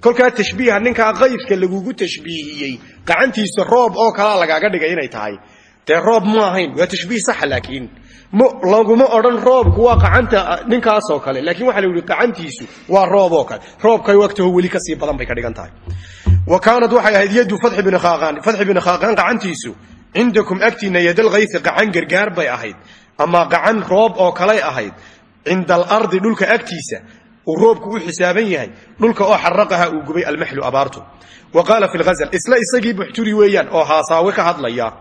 Kolkaa tashbiiha ninkaa kayfka lagugu tashbiihiyey qacantiisa roob oo kalaa lagaaga dhigay inay tahay. Dee roob ma ahayn waa tashbiih saxa laakiin laguma odhan roobku waa qacanta ninkaasoo kale. Laakiin waxaa la yihi qacantiisu waa roob oo kale. Roobkay wagtaho weli ka sii badan bay ka dhigan tahay. Wa kaanad waxay ahayd yadu fatxi bni khaaqaan fatxi bni khaaqaan qacantiisu cindakum agtiina yadalkaysi qacan gargaar bay ahayd ama qacan roob oo kalay ahayd cinda alardi dhulka agtiisa uu roobku u xisaaban yahay dhulka oo xaraqaha uu gubay almaxlu abaartu wa qaala fi lghazal isla isagii buxturi weeyaan oo haasaawe ka hadlaya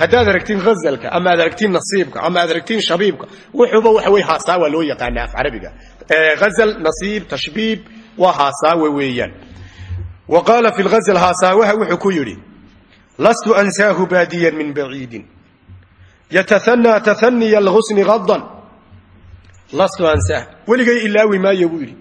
haddaad aragtiin hazalka ama aad aragtiin nasiibka ama aad aragtiin shabiibka wuxuuba waxa wey haasaawa loo yaqaana af carabiga hazal nasiib tashbiib waa haasaawe weeyaan wa qaala fi lghazal haasaawaha wuxuu ku yidhi lastu ansaahu baadiyan min baciidin yatahanaa tahaniya alghusni hadan lastu ansaah weligay ilaawi maayo buu yidhi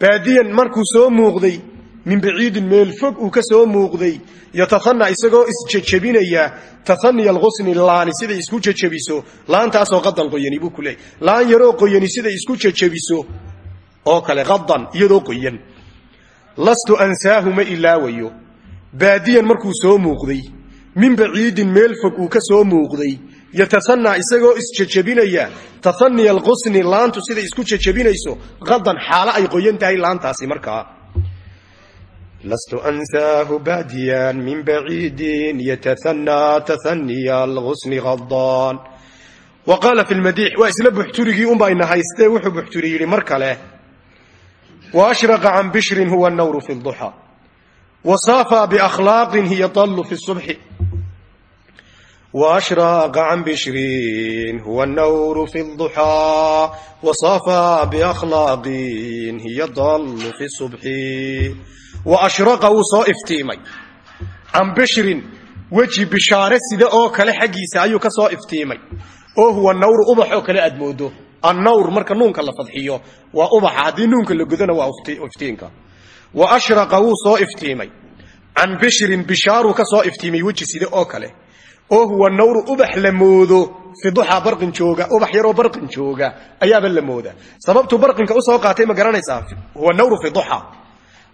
baadiyan markuu soo muuqday min baciidin meel fog uu ka soo muuqday yatahanaa isagoo isjejebinaya tahaniya alghusni laani siday isku jejebiso laantaasoo qadan qoyani buu ku leeyay laan yaroo qoyani siday isku jejebiso oo kale qadan iyadoo qoyan baadiyan markuu soo muuqday min baciidin meel fog uu ka soo muuqday yatahanaa isagoo isjejebinaya tahaniya alqusni laantu siday isku jejebinayso qadan xaalo ay qoyan tahay laantaasi markaa lastu ansaahu baadiyan min baciidin yatahanaa tahaniya alqusni qadan wa qaala fi lmadiix waa isla buxturigii unba ina haystee wuxuu buxturi yidhi mar kale wa ashraqa can wasaafaa biakhlaaqin hiya tallu fi subxi washraaqa can bishriin huwa nawru fi duxaa wasaafaa biakhlaaqin hiya dallu fi subxi waashraqa wuu soo iftiimay can bishrin weji bishaare sida oo kale xaggiisa ayuu ka soo iftiimay oo huwa nawru ubax oo kale aad moodo annawr marka nuunka la fadxiyo waa ubaxa haddii nuunka la wa ashraqa wuu soo iftiimay. An bishrin bishaaruu ka soo iftiimay weji side oo kale. Oo huwa nawru ubax la moodo fiduxa barin jooga ubax yaroo barqin jooga ayaaba la mooda sababtuu barqinka u soo qaatay ma huwa nawru fiduxa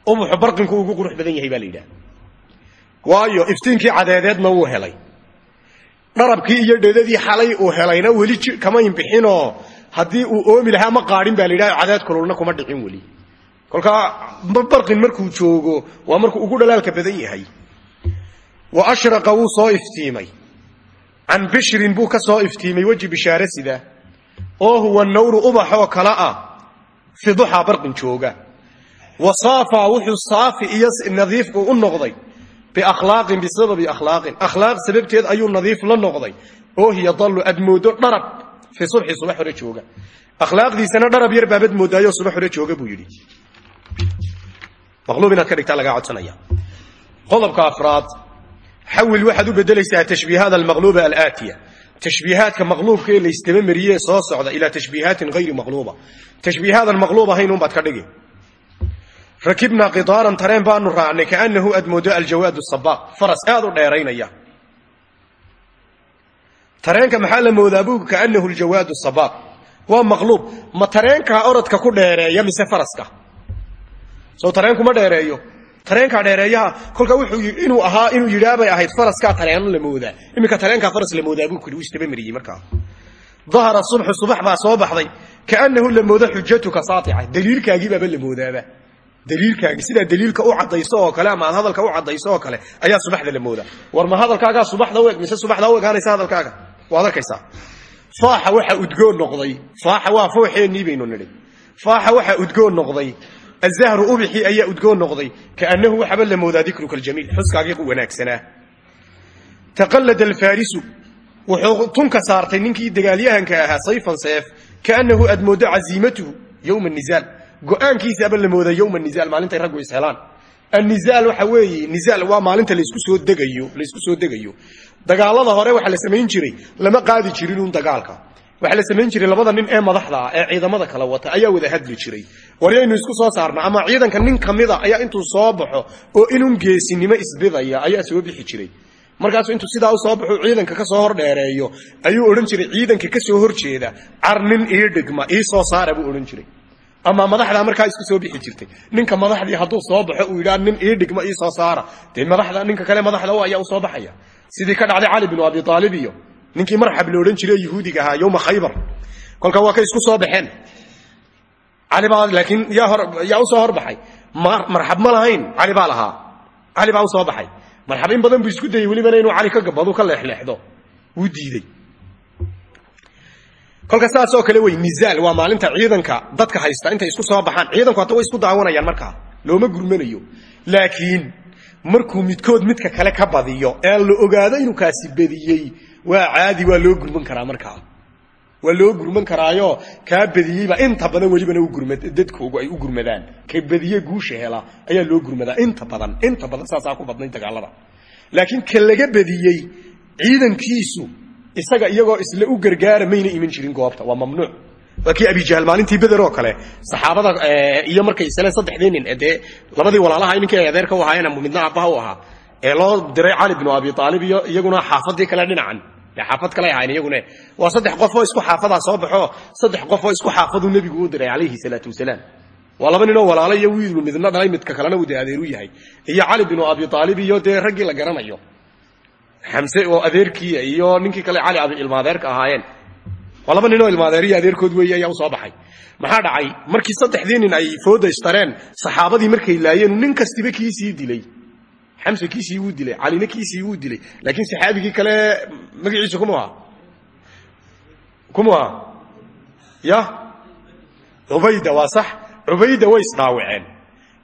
ubaxu barqinku ugu qurux badan yahay baa la yidhaha waayo iftiinkii cadeedeedna helay. Dharabkii iyo dheedadii xalay uu helayna weli kama imbixinoo haddii uu oomi lahaa ma qaadhin ba la yidhaha cadeed kululna kuma dhicin weli kolkaa barqin markuu joogo waa markuu ugu dhalaalka badan yahay. Wa ashraqa wuu soo iftiimay. Can bishrin buu ka soo iftiimay weji bishaare sida. Oo huwa nawru ubaxoo kale ah fi duxaa barqin jooga. Wa saafaa wuxuu saafi iyo nadiif u noqday biakhlaaqin bisababi akhlaaqin. Akhlaaq sababteed ayuu nadiif la noqday oo hiya dallu aad moodo dharab fii subxi subax hore jooga. Akhlaaqdiisana dharab yar baabad moodaayoo subax hore jooga buu yidhi maqluub inaad ka dhigtaa lagaa codsanaya. Qodobka afraad xawil waxaad u bedelaysaa tashbiihaad almaqluuba alaatiya. Tashbiihaadka maqluubka ee laysdaba mariyee soo socda ilaa tashbiihaatin hayri maqluuba. Tashbiihaadan maqluub ahayn unbaad ka dhigi. Rakibnaa qidaaran tareen baanu raacnay kaanahu aad moodo aljawaad sabaaq faras aad u dheeraynaya. Tareenka maxaa la moodaa buu kaanahu aljawaad sabaaq waa maqluub. Ma tareenkaa orodka ku dheereeya mise faraska soo tareenku ma dheereeyo. Tareenkaa dheereeyaha kolkaa wuxuu inuu ahaa inuu yidhaabay ahayd faraskaa tareeno la moodaa. Iminka tareenkaa faras la moodaa buu kuli uu isdaba mariyey markaa. Dahara subxu subax baa soo baxday. Kaanahu la moodo xujatuka saatica daliilkaagii baaba la moodaaba. Daliilkaagii sidaa daliilka u cadayso oo kale ama aad hadalka u cadayso oo kale ayaa subaxda la moodaa. War ma hadalkaagaa subaxda u eg mise subaxdaa u egaanaysa hadalkaaga? Waad arkaysaa. Faaxa waxa udgoon noqday. Faaxa waa fooxeennii baynu nidhi. Faaxa waxa udgoon noqday azahru ubixii ayaa udgoon noqday kaanahu waxaba la moodaa dikruka aljamiil xuskaagii wanaagsanaa taqallada alfaarisu wuxuu tunka saartay ninkii dagaalyahanka ahaa sayfan seef kaanahu aad mooddo caziimatuhu yowma nizaal go'aankiisaaba la moodaa yowma nizaal maalintay raggu ishelaan annizaal waxa weeye nizaal waa maalinta laysku soo degayo laysku soo degayo dagaalada hore waxaa la samayn jiray waxaa la samayn jiray labada nin ee madaxda ah ee ciidamada kala wata ayaa wada hadli jiray. Waryaynu isku soo saarna ama ciidanka nin kamida ayaa intuu soo baxo oo inun geesinimo isbidaya ayaa soo bixi jiray. Markaasuu intuu sidaa u soo baxo ciidanka ka soo hor dheereeyo ayuu odhan jiray ciidanka ka soo horjeeda car nin ii dhigma ii soo saara buu odhan jiray. Ama madaxdaa markaa isku soo bixi jirtay. Ninka madaxdii hadduu soo baxo uu yidhaa nin ii dhigma ii soo saara. Dee madaxda ninka kale madaxda u ayaa u soo baxaya. Sidii ka dhacday cali binu abi aalib iyo ninkii marxab la odhan jiray yahuudiga ahaa yowma khaybar. Kolka waa kay isku soo baxeen. Cali baa laakiin yaa hor yaa u soo horbaxay marxab ma lahayn cali baa lahaa. Cali baa u soo baxay. Marxab in badan buu isku dayey welibana inuu cali ka gabadu ka leexleexdo. Wuu diidey kolka saas oo kale wey nizaal waa maalinta ciidanka dadka haysta intay isku soo baxaan. Ciidanku hadda way isku daawanayaan markaa. Looma gurmanayo. Laakiin markuu midkood midka kale ka badiyo ee la ogaado inuu kaasi badiyey waa caadi waa loo gurman karaa markaa waa loo gurman karaayo kaa badiyeyba inta badan welibana dadkoogu ay u gurmadaan. Ka badiye guusha hela ayaa loo gurmadaa inta badan inta badan saasaa ku badnayn dagaalada. Laakiin ka laga badiyey ciidankiisu isaga iyagoo isla u gargaara mayna iman jirin goobta waa mamnuuc. Waa kii abijahl maalintii beder oo kale saxaabada iyo markay isleen saddexdii nin dee labadii walaalaha ninkii adeerka u ahaayeen midna aabbaha u ahaa ee loo diray cali binu abi aalib iyo iyaguna xaafadii kale dhinacan xaafad kale ahayn iyaguna. Waa saddex qof oo isku xaafadaa soo baxo saddex qof oo isku xaafaduu nebigu u diray calayhi salaatu wasalaam. Waa laba ninoo walaalo iyo wiilu midna dhalay midka kalena uu dee adeeru yahay. Iyo cali binu abi aalib iyo dee raggii la garanayo. Xamse oo adeerkiia iyo ninkii kale cali abi ilmaadeerka ahaayeen. Waa laba ninoo ilmaadeeriyo adeerkood weeye ayaa u baxay. Maxaa dhacay? Markii saddexdii nin ay fooda istareen saxaabadii markay laayeen nin kastiba kiisii dilay xamse kiisii wuu dilay calina kiisii wuu dilay laakiin saxaabigii kale magaciisu kumu ahaa kumu ahaa ya? Cubayda waa sax cubayda way isdhaawaceen.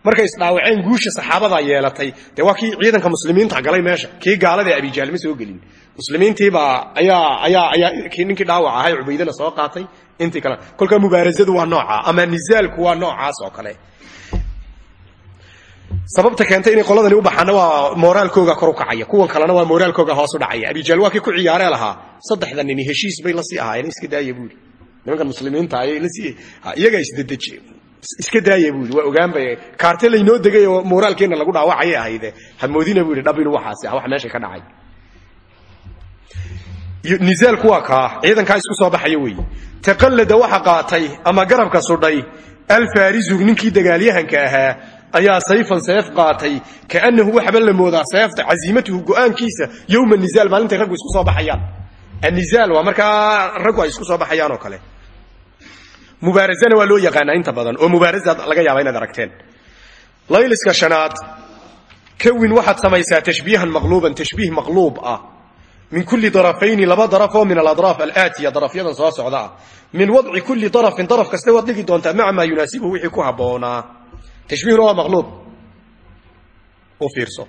Markay isdhaawaceen guusha saxaabadaa yeelatay. Dee waa kii ciidanka muslimiinta galay meesha. Kii gaalada abijahl ma soo gelin. Muslimiintiibaa ayaa ayaa ayaa ninkii dhaawac ahay cubaydana soo qaatay intii kale. Kolkaa mubaarazadu waa nooca ama nizaalku waa noocaas oo kale sababta keentay inay qoladani u baxaana waa mooraalkooga kor u kacaya. Kuwan kalena waa mooraalkooga hoos u dhacaya. Abijahl waa kii ku ciyaaree lahaa. Saddexda nini heshiis bay la sii ahaayeen. Iska daaya buuri. Nimankan muslimiinta ayay la sii iyagaa isdedeji iska daaya buuri. Waa ogaanba kaarte laynoo degay oo mooraalkeenna lagu dhaawacayay ahayde hamoodina buu yidhi dhab inuu waxaasi ah wax meesha ka dhacay. Nizaalku waa kaa. Ciidankaa isku soo baxaya weeye taqallada waxa qaatay ama garabka sudhay. Alfaarisu ninkii dagaalyahanka ahaa ayaa sayfan seef qaatay. Kaanahu waxba la moodaa seefta casiimatuhu go'aankiisa yowma nizaal maalintay raggu isku soo baxayaan. Annizaal waa markaa raggu isku soo baxayaan oo kale. Mubaarazana waa loo yaqaanaa inta badan oo mubaaraza laga yaaba inaad aragteen. Layliska shanaad kawin waxaad samaysaa tashbiihan maqluuban tashbiih maqluub ah. Min kulli darafayni laba daraf oo min aladraaf alaatiya darafyadan soo socda ah min wadci kulli darafin daraf kasta waad dhigi doontaa maca maa yunaasibuhu wixii ku habboonaa tashbiihuna waa maqluub. U fiirso.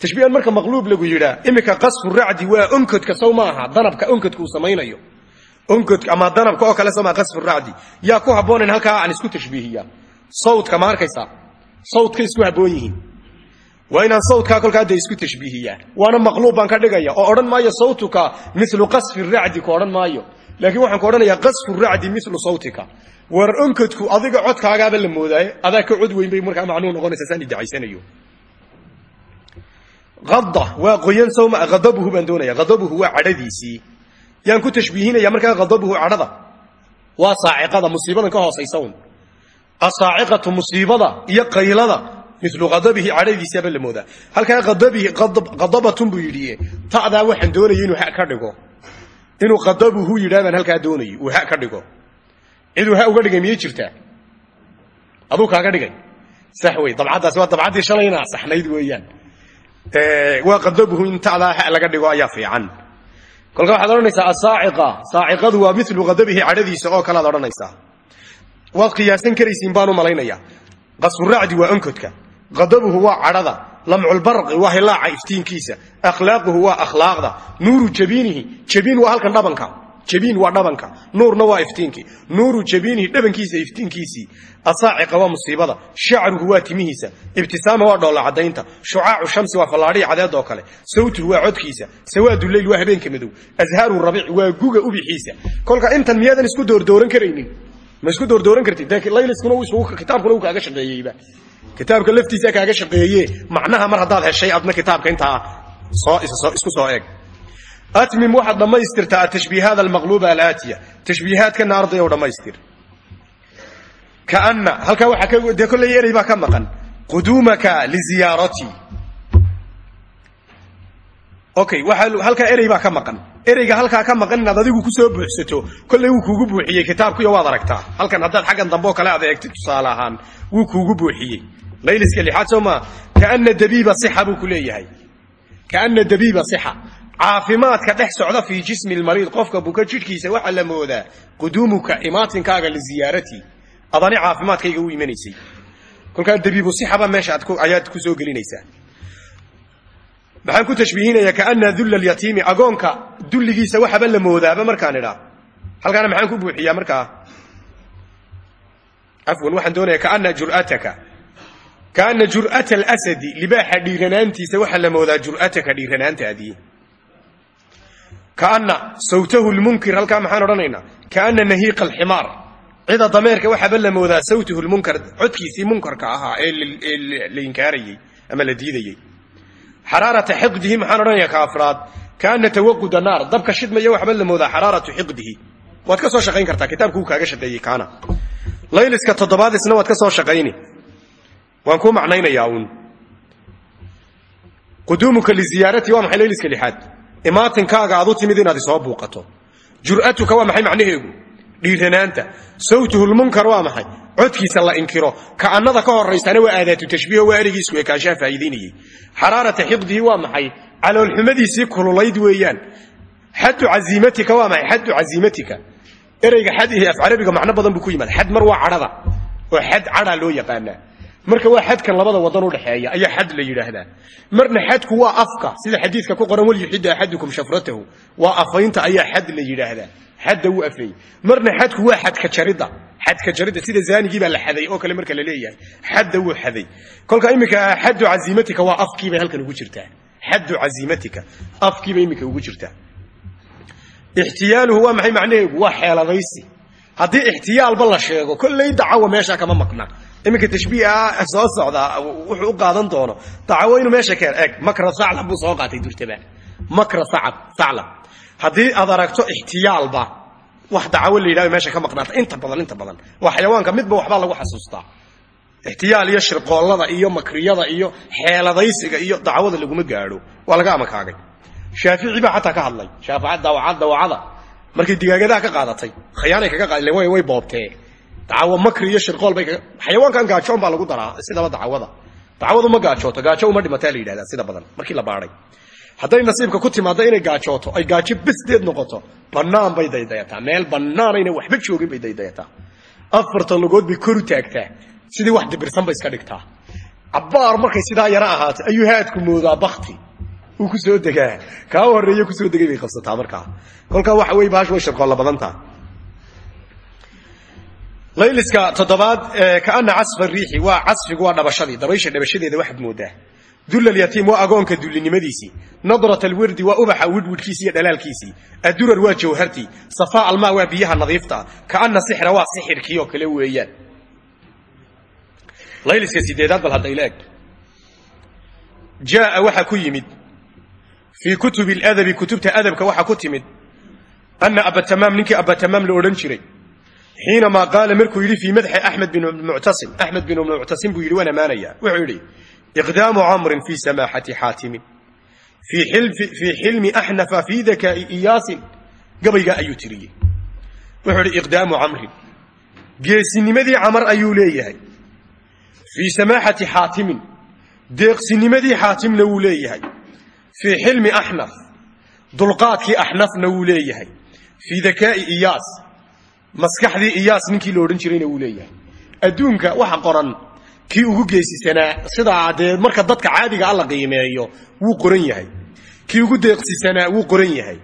Tashbiihan marka maqluub lagu yidhaa iminka qasfu racdi waa onkodka sow ma aha danabka onkodka uu samaynayo. Onkodka ama danabka oo kale somaa qasfu racdi yaa ku habboonayn halkaa aan isku tashbiihiya. Sawdka ma arkaysaa? Sawdkay isku habboon yihiin waa inaan sawdkaa kolkaa dee isku tashbiihiyaa waana maqluub baan ka dhigaya laakiin waxaan ku odhanayaa qasfu racdi milu sawtika. War onkodku adiga codkaagaaba la moodaaye adaa ka cod weyn bay markaa noqonaysa saan idacaysanayo ada waa qoyan sawma adabuhu baan doonaya adabuhu waa cadhadiisii. Yaan ku tashbiihinaya markaa adabuhu cadhada. Waa saaciqada musiibadan ka hoosaysa un asaaciqatu iyo qaylada milu adabihi cadhadiisiaba la moodaa. Halkaa adabihi adabatun buu yidhi ta'daa waxaan doonaya inuu ka dhigo inuu adabuhu yidhaa baan halkaa doonayay uu ha ka dhigo. Ciduu ha uga dhigay miyay jirtaa? Aduu kaaga dhigay. Sax wey dabcaddaasi waa dabcaddii shalayna saxnayd weeyaan. Waa qadabuhu in ta'daa ha laga dhigo ayaa fiican. Kolka waxaad odhanaysaa asaaciqa saaciqadu waa milu qadabihi cadhadiisa oo kalead odhanaysaa. Waad qiyaasan karaysiin baan u malaynayaa qasfuracdi waa onkodka. Qadabuhu waa cadhada lamculbarqi waa hilaaca iftiinkiisa. Akhlaaquhu waa akhlaaqda. Nuuru jabiinihi jabiin waa halkan dhabanka. Jabiin waa dhabanka. Nuurna waa iftiinkii nuuru jabiinihi dhabankiisa iftiinkiisii asaaciqa waa musiibada. Shacruhu waa timihiisa. Ibtisaama waa dhoolla cadaynta shucaacu shamsi waa fallaadhiya cadeed oo kale. Sawtuhu waa codkiisa. Sawaadu leyl waa habeenka madow. Ashaaru rabiic waa guga ubixiisa. Kolka intan miyaadan isku doordooran karaynin. Ma isku doordooran kartid? De layliskuna kitaabkuna uu kaaga shaqeeyeyba kitaabka laftiisa kaaga shaqeeye macnaha mar haddaad heshay adna kitaabka intaa soo isku soo eeg. Atmim waxaad dhammaystirtaa atashbiihaat almaqluuba alaatiya. Tashbiihaadkana ardayow dhammaystir. Kaana halkaa waxaa dee kolley erey baa ka maqan. Quduumaka liziyaaratii okay waxaa halkaa erey baa ka maqan. Ereyga halkaa ka maqan inaad adigu ku soo buuxsato kolley wuu kuugu buuxiyey kitaabkuiyo waad aragtaa. Halkan haddaad xaggan dambe oo kale aad eegtid tusaale ahaan wuu kuugu buuxiyey layliska lixaad soo maa kaana dabiiba sixa buu ku leeyahay. Kaana dabiiba sixa. Caafimaadka dhex socda fii jismi lmariid qofka buka jidhkiisa waxaa la moodaa quduumuka imaatinkaaga liziyaaratii adani caafimaadkayga u imanaysay. Kolkaa dabiibu sixaba meesha ayaad ku soo gelinaysaa. Maxaan ku tashbiihinayaa kaana dulla lyatiimi agoonka dulligiisa waxaba la moodaaba markaan idhaa. Halkaana maxaan ku buuxiyaa markaa. Afwan waxaan doonaya kaana jur'ataka kaana jur'ata alasadi libaaxa dhiiranaantiisa waxaa la moodaa jur'ataka dhiiranaantaadii kaana sawtahu lmunkir halkaa maxaan odhanaynaa? Kaana nahiiqa alximaar. Cida dameerka waxaaba la moodaa sawtahu lmunkar codkiisii munkarka ahaa ee la inkaarayey ama la diidayey xaraarata xiqdihi maxaan odhanaya ka afraad? Kaana tawaquda naar dabka shidmaya waxba la moodaa xaraaratu xiqdihi. Waad ka soo shaqayn kartaa kitaabku uu kaaga shaqeeyey kaana. Layliska toddobaad isna waad ka soo shaqayni waan kuu macnaynayaa uun. Quduumuka liziyaarati waa maxay layliska lixaad? Imaatinkaaga aad u timid inaad isoo buuqato. Jur'atuka waa maxay macnaheegu? Dhiiranaanta. Sawtuhu lmunkar waa maxay? Codkiisa la inkiro. Ka'annada ka horaysaana waa aadaatu tashbiiho waa ereygiisu ekaanshaha faa'iidaynayey xaraarata xiqdihi waa maxay? Caloolxumadiisii kululayd weeyaan. Xaddu casiimatika waa maxay? Xaddu casiimatika ereyga xad iyo af carabiga macno badan buu ku yimaada xad mar waa cadhada oo xad cadhaa loo yaqaanaa marka waa xadkan labada wadan udhexeeya ayaa xad la yidhaahdaa. Marna xadku waa afka sida xadiidka ku qoran walyuxida axadukum shafratahu. Waa afaynta ayaa xad la yidhaahdaa. Xadda wuu afeeyey. Marna xadku waa xadka jaridda xadka jaridda sida zaanigii la xaday oo kale marka la leeyahay. Xadda wuu xaday. Kolka iminka xaddu casiimatika waa afkiibay halkan ugu jirtaa. Xaddu casiimatika afkiibay iminka ugu jirtaa. Ixtiyaaluhu waa maxay macnaheegu waa xeeladaysi. Haddii ixtiyaalba la sheego kolley dacawa meeshaa kama maqna iminka tashbiiha soo socdaa wuxuu u qaadan doono. Dacawo inuu meesha keen eeg makra saclab buu soo qaatay durtaba. Makra sacab saclab haddii aad aragto ixtiyaalba wax dacawo la yidhahdo meesha ka maqnaata inta badan inta badan. Waa xayawaanka midba waxbaa lagu xasuustaa ixtiyaal iyo shirqoollada iyo makriyada iyo xeeladaysiga iyo dacwada laguma gaadho. Waa laga amakaagay. Shaafici baa xataa ka hadlay. Shaafica dawacad dawacada markay digaagadaha ka qaadatay khayaanay kaga qaad way way boobtee dacawo makri iyo shirqool bay xayawaankan gaajoon baa lagu daraa sidaba dacwada dacwadu ma gaajooto gaajo uma dhimataa la yidhahdaa sida badan markii la baadhay hadday nasiibka ku timaado inay gaajooto ay gaajo besdeed noqoto bannaan bay daydayataa. Meel bannaanayna waxba joogin bay daydayataa. Afartan lugood bay koru taagtaa. Sidii wax dibirsan bay iska dhigtaa. Cabbaar markay sidaa yara ahaato ayuu haadku moodaa bakti uu ku soo degaa. Kaa horreeye ku soo degay bay qabsataa markaa. Kolkaa waxa wey bahash way shirqoolla badantaa layliska toddobaad kaana casfa riixi waa casfigu waa dhabashadii dabaysha dhabashadeeda waxaad moodaa. Dullalyatiim waa agoonka dullinimadiisii. Nadrat alwirdi waa ubaxa widhwidhkiisi iyo dhalaalkiisii. Waa jawhartii. Safaa almaa waa biyaha nadiifta. Kaana sixra waa sixirkii oo kale weeyaan. Layliska sideedaad bal hadda ila eg jaaa ku yimid. Fii kutubi ladabi kutubta adabka waxaa ku timid. Ana abatamaam ninkii abatamaam la jiray xiinamaa qaala markuu yidhi fii madxi axmed bin muctasim axmed bin muctasim buu yidhi waan ammaanaya. Wuxuu yidhi iqdaamu camrin fii samaaxati xaatimin fii xilmi axnafa fii dakaa'i iyaasin. Gabaygaa ayuu tiriyey wuxuu yidhi iqdaamu camrin geesinimadii camar ayuu leeyahay. Fii samaaxati xaatimin. Deeqsinimadii xaatimna wuu leeyahay. Fii xilmi axnaf. Dulqaadkii axnafna wuu leeyahay. Fii dakaa'i iyaas maskaxdii iyaas ninkii la odhan jirayna wuu leeyahay. Adduunka waxa qoran kii ugu geesisanaa sidaa dee marka dadka caadiga alla qiimeeyo wuu qoran yahay. Kii ugu deeqsisanaa wuu qoran yahay.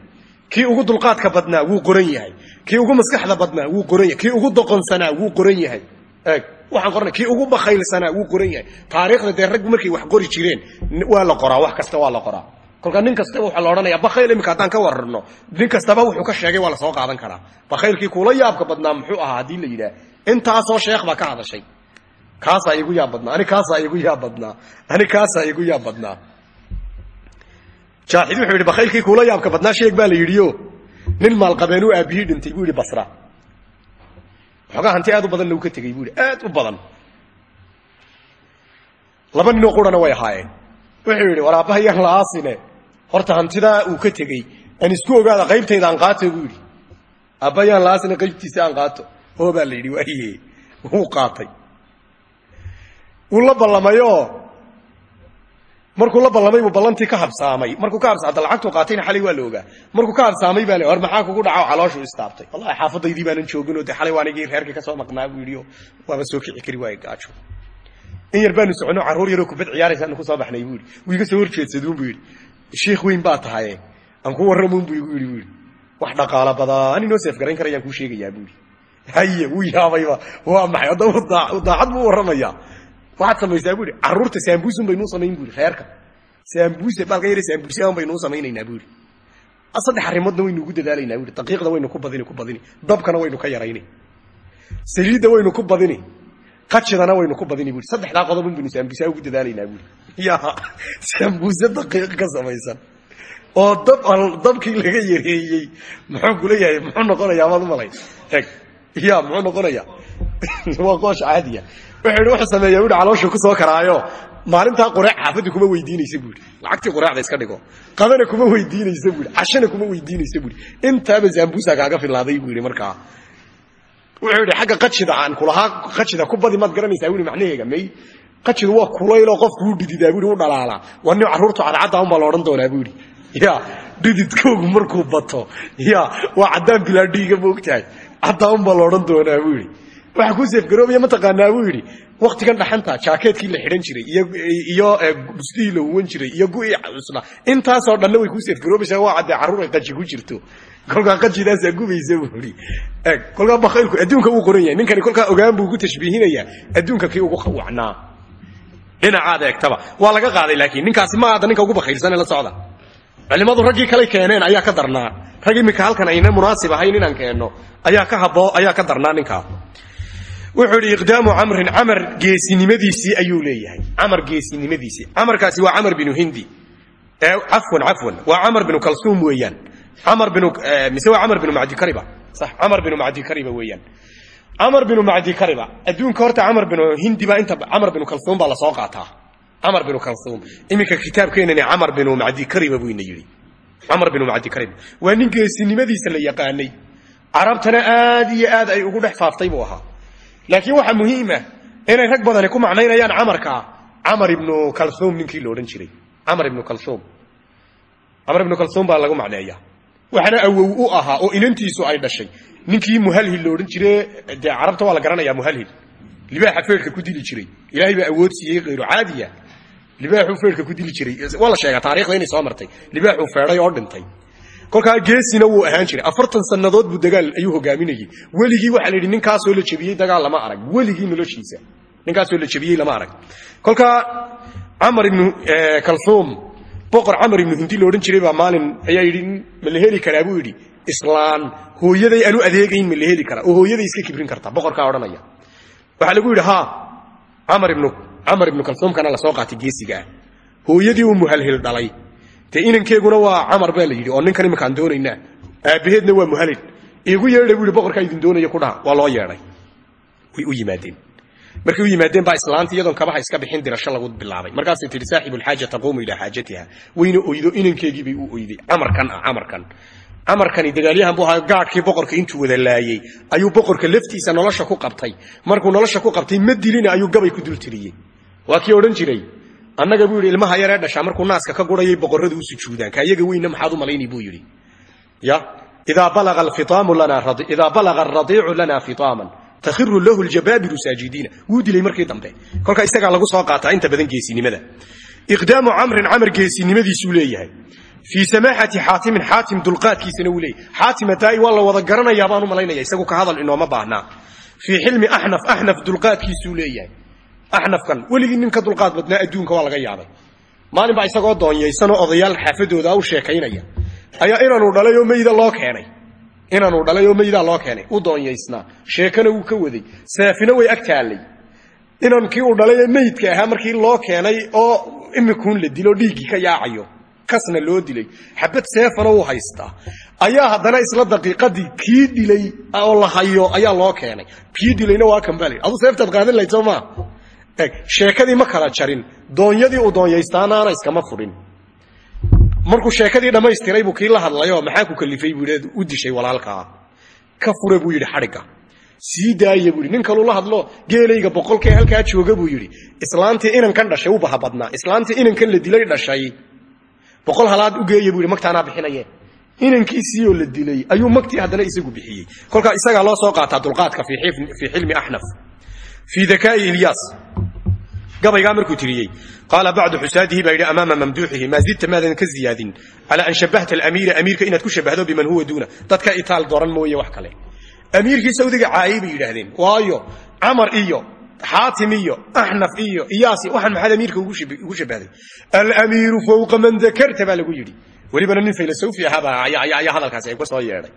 Kii ugu dulqaadka badnaa wuu qoran yahay. Kii ugu maskaxda badnaa wuu qoran yahay. Kii ugu doqonsanaa wuu qoran yahay. Eeg waxaan qornay kii ugu bakhaylsanaa wuu qoran yahay. Taariikhda dee raggu markay wax qori jireen waa la qoraa wax kasta waa la qoraa kolka nin kastaba waxaa la odhanaya bakhayl iminka haddaan ka wararno nin kastaba wuxuu ka sheegay waa la soo qaadan karaa. Bakhaylkii kuula yaabka badnaa muxuu ahaa haddii la yidhaah intaasoo sheekh baa ka hadashay. Kaasaa igu yaab badnaa. Ani kaasaa igu yaab badnaa. Ani kaasaa igu yaab badnaa. Jaaxid wuxuu yidhi bakhaylkii kuula yaabka badnaa sheeg baa la yidhio nin maalqabeenuu aabihii dhintay buu yidhi basra. Waxoogaa hanti aad u badan lagu ka tegey buu yidhi aad u badan. Laba ninoo qurana way ahaayeen. Wuxuu yidhi war aabbaha la aasine horta hantidaa uu ka tegey. Aan isku ogaada qaybtayda aan qaato buu yidhi. Abbayaan laasna qaybtiisa aan qaato. Oo baa la yidhi waaye wuu qaatay. Wuu la ballamayoo markuu la ballamay buu ballantii ka habsaamay. Markuu ka habsaada lacagtuu qaatayna xalay waa la ogaa. Markuu ka habsaamay baa war maxaa kugu dhaco? Calooshu istaabtay. Wallahi xaafadaydii baanan jooginoo dee xalay waanigii reerkii ka soo maqnaa buu yidhi waaba soo kici kari waaye gaajo. In yar baanu soconno carruur yaroo kubad ciyaaraysaanu ku soo baxnay buu yidhi. Wuu iga soo horjeedsaduun buu yidhi shiikh weyn baa tahaye aan ku warramuun buu igu yidhi. Buu yidhi wax dhaqaalo badaan inoo seefgarayn karayaan kuu sheegayaa buu yidhi. Haye wuu yaabayba waa maxay? Haddaba daacad buu warramayaa. Waxaad samaysaa bu ihi carruurta saambuusun baynuu samayn bu ihi reerka saambuuse baalka yare saambuusyahan baynuu samaynaynaa bu ihi saddex arrimoodna waynu ugu dadaalaynaa bu ihi daqiiqda waynu ku badini ku badini. Dabkana waynu ka yarayni saliidda waynu ku badini qajidana waynu ku badini bu ihi saddexdaa qodobun baynu saambuusaha ugu dadaalaynaa bu ihi ya saambuuse daqiiq ka samaysan. Oo dab dabkii laga yareeyey muxuu kula yahay? Muxuu noqonayaa? Maad umalay eg ya muxuu noqonayaa? Waa qoosh caadiya. Wuxuu ihi wuxuu sameeya buhi calooshu ku soo karaayo. Maalintaa qureec xaafadda kuma weydiinaysa buuhi lacagtii qureecda iska dhigo. Qadana kuma weydiinaysa buuhi cashana kuma weydiinaysa buuhi intaaba saambuusa kaaga filaaday buu yidhi markaa wuxuu yidhi xagga qajida aan kulahaa qajida ku badi maad garanaysaa buuhi macnaheega may qajidu waa kulayloo qofku u dhididaa buuhi u dhalaalaa. Waa nin carruurtu cadcadda unbaa loodhan doonaa buuhi ya dhididkoogu markuu bato ya waa caddaan bilaadhiiga moogtahay caddaa unbaa loodhan doonaa buu yidhi. Waxa kuu seefgaroobaya mataqaanaa buu yidhi. Waktigan dhaxanta jaakeetkii la xidhan jiray iyo bustihii la huwan jiray iyo gu'ii cusna intaasoo dhanna way kuu seefgaroobaysaa waa caddee carruur ay qaji ku jirto kolkaa qajidaasaa gubaysa buu yidhi eg kolkaa bakhaylku adduunka uu qoran yahay ninkani kolkaa ogaan buu ku tashbiihinayaa adduunka kii ugu wacnaa dhinacaad eegtaba waa laga qaaday laakiin ninkaasi ma hadda ninka ugu bakhaylsane la socda. Culimmadu raggii kale keeneen ayaa ka darnaa. Rag iminka halkan ayna munaasib ahayn inaan keenno ayaa ka haboo ayaa ka darnaa ninkaa wuxuu idhi iqdaamu camrin camar geesinimadiisii ayuu leeyahay. Camar geesinimadiisii. Camarkaasi waa camar binu hindi. Cafwan cafwan. Waa camar binu kalsuum weeyaan mise waa camar binu macdikariba sax camar binu macdikariba weeyaan. Camar binu macdikariba adduunka horta camar binu hindi baa inta camar binu kalsuum baa la soo qaataa. Camar binu kalsuum iminka kitaabkeenani camar binu macdikariba buu ina yidhi. Camar binu macdikariba waa nin geesinimadiisa la yaqaanay. Carabtana aad iyo aad ay ugu dhex faaftay buu ahaa. Laakiin waxaa muhiima inay rag badani ku macnaynayaan camarkaa camar ibnu kalsuum ninkii la odhan jiray. Camar ibnu kalsuum camar ibnu kalsuum baa lagu macneeya waxaana awow u ahaa oo inantiisu ay dhashay. Ninkii muhalhil la odhan jire dee carabta waa la garanayaa muhalhil. Libaaxa feerhka ku dili jiray. Ilaahay baa awood siiyey hayru caadiya. Libaaxuu feerhka ku dili jiray. Waa la sheegaa taarikhda inay soo martay. Libaaxuu feedhay oo dhintay. Kolkaa geesina wuu ahaan jiray. Afartan sannadood buu dagaal ayuu hogaaminayey. Weligii waxaa la yidhi ninkaasoo la jebiyey dagaal lama arag. Weligii noloshiisa. Ninkaasoo la jebiyey lama arag. Kolkaa camar ibnu kalsuum boqor camar ibnu hindi loodhan jiray baa maalin ayaa yidhi ma la heli karaa? Buu yidhi islaan. Hooyaday anu adeegayn ma la heli karaa. Oo hooyaday iska kibrin karta boqorkaa odhanaya. Waxaa lagu yidhi ha camar ibnu camar ibnu kalsuumkana la soo qaatay geesiga ah. Hooyadii uu muhalhil dhalay. Dee inankeeguna waa camar baa la yidhi oo ninkan iminkaan doonaynaa. Aabbaheedna waa muhalhil. Iigu yeedha buu yidhi boqorkaa idin doonaya ku dhaha. Waa loo yeedhay. Way u yimaadeen markay u yimaadeen baa islaanta iyadoon kabaha iska bixin dirasho lagu bilaabay. Markaasay tihi saaxibu lxaaja taquumu ilaa xaajatiha. Wayna oydo inankeegiibay u oyday. Camarkan ah camarkan. Camarkani dagaalyahan buu ahaa gaadhkii boqorka intuu wada laayey ayuu boqorka laftiisa nolosha ku qabtay. Markuu nolosha ku qabtay ma dilina ayuu gabay ku dul tiriyey waa kii odhan jiray. Annaga buu yidhi ilmaha yaree dhashaa markuu naaska ka gurayay boqorradu u sujuudaan. Ka iyaga maxaad u malayni buu yidhi. Ya idaa balaga alradiicu lanaa fitaaman takhiru lahu ljabaabiru saajidiina wuu dilay markii dambe kolka isagaa lagu soo qaataa inta badan geesinimada iqdaamu camrin camar geesinimadiisuu leeyahay fii samaaxati xaatimin xaatim dulqaadkiisana wuu leeyahay xaatim hadaa'i waa la wada garanayaa baan u malaynaya isagu ka hadal inooma baahnaa fii xilmi axnaf axnaf dulqaadkiisuu leeyahay axnafkan weligii nin ka dulqaad badnaa adduunka waa laga yaabay maalin baa isagoo doonyaysanoo odayaal xaafadooda u sheekaynaya ayaa inanuu dhalay oo meyda loo keenay inanuu dhalay oo meydaa loo keenay. U doonyaysnaa. Sheekana wuu ka waday. Saafina way ag taallay. Inankii uu dhalay ee meydka ahaa markii loo keenay oo imikuun la dilo dhiiggii ka yaacayo kasna loo dilay. Xabad seefana uu haystaa. Ayaa haddana isla daqiiqadii kii dilay oo la hayo ayaa loo keenay. Kii dilayna waa kan adu seeftaad qaadan lahayd soo maa sheekadii ma kala jarin. Doonyadii uu doonyaystaanaana iskama fudhin markuu sheekadii dhammaystiray buu kii la hadlayoo maxaa ku kalifay buu yidhi u dishay walaalkaa ka fure buu yidhi xadhigga sii daaya buu yidhi. Nin kaluu la hadlo geelayga boqolkee halkaa jooga buu yidhi islaantii inankan dhashay u baha islaantii inankan la dilay dhashay. Boqol halaad u geeya buu yidhi magtaanaa bixinaye inankiisiioo la dilay ayuu magtii haddana isagu bixiyey. Kolkaa isagaa loo soo qaataa dulqaadka fii xilmi axnaf fii dakaa'i ilyaas gabaygaa markuu tiriyey. Qaala bacdu xusaadihi baa yidhi amaama mamduuxihi maa zidta maadan ka ziyaadin? Calaa an shabahta alamiira amiirka inaad ku shabahdo biman huwa duuna. Dadka itaal doran mooye wax kale. Amiirkii sawdiga caayay bay yidhaahdeen. Waayo camar iyo xaatim iyo axnaf iyo iyaasi ugu shabahday alamiiru fowqa man dakarta baa lagu yidhi. Welibana nin filosofi ahaabaa ayaa hadalkaasi ay ka soo yeedhay.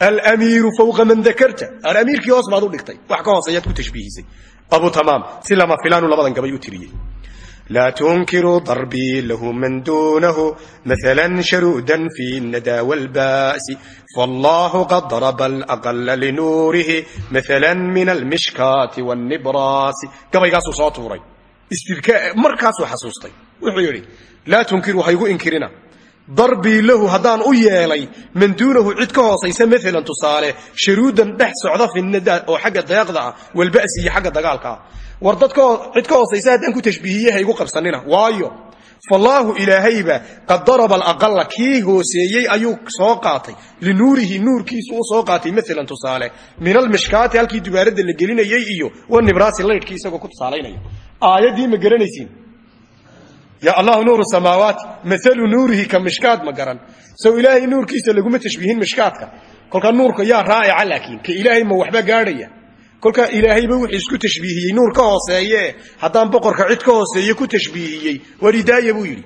Alamiiru fowqa man dakarta alamiirkii hoos baad u dhigtay. Wax ka hooseeyaad abu tamaam si lama filaanu labadan gabay u tiriyey laa tunkiru darbii lahu man dunahu maala sharuudan fi nada walbaasi fallahu qad daraba alaqala linuurihi maala min almishkaati wanibraasi gabaygaasuu soo tuuray. Istirk markaasuu xasuustay. Wuxuu yidhi laa tunkiru ha inkirina darbii lahu haddaan u yeelay man duunahu cid ka hoosaysa maalan tusaale sharuudan dhex socda finada oo xagga deeqda ah walba'si iyo xagga dagaalka ah. War dadka cid ka hoosaysa haddaan ku tashbiihiye ha igu qabsanina. Waayo fallaahu ilaahayba qad daraba alaqala kii hooseeyey ayuu soo qaatay. Linuurihi nuurkiisu u soo qaatay maalan tusaale. Min almishkaati halkii dubaaradda la gelinayey iyo wanibraasi laydhkii isagoo ku tusaalaynaya. Aayaddii ma garanaysiin ya allahu nuuru samaawaati maalu nuurihi ka mishkaad ma garan. Sow ilaahay nuurkiisa laguma tashbiihin mishkaadka kolkaa nuurka yaa raa'ica laakiin ka ilaahay ma waxba gaadhaya. Kolkaa ilaahayba wuxuu isku tashbiihiyey nuur ka hooseeye haddaan boqorka cid ka hooseeye ku tashbiihiyey war hidaaya buu yidhi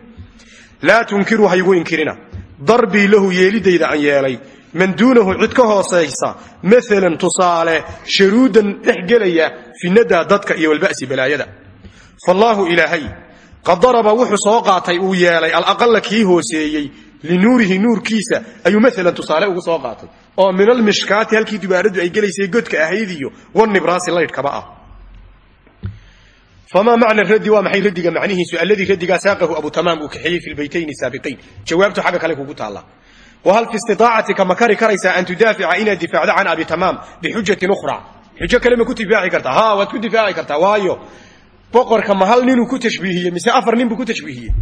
laa tunkiru haygu inkirina darbii lahu yeelidayda aan yeelay. Man duunahu cid ka hoosaysa maalan tusaale sharuudan dhex gelaya finadaa dadka iyo walba'si qad wuxuu soo qaatay uu yeelay alaqala kii hooseeyey linuurihi nuurkiisa ayuu maalan tusaale ugu soo qaatay. Oo min almishkaati halkii dubaaraddu ay gelaysay godka ahayd iyo wanibraasi laydhkaba ah. Famaa macna raddi waa maxay raddiga macnihiisu? Alladii raddigaa saaqahu abu tamaam uu kaxeeyey fi lbaytayni saabiqayn. Jawaabtu xagga kale kugu taalla. Wahal fi istiaacatika ma kari an tudaafica inaad difaacdo can abi tamaam bixujatin ukhra. Xujo kale ma ku ha waad ku difaaci kartaa waayo boqorka ma hal ninuu ku tashbiihiyey mise afar nin buu ku tashbiihiyey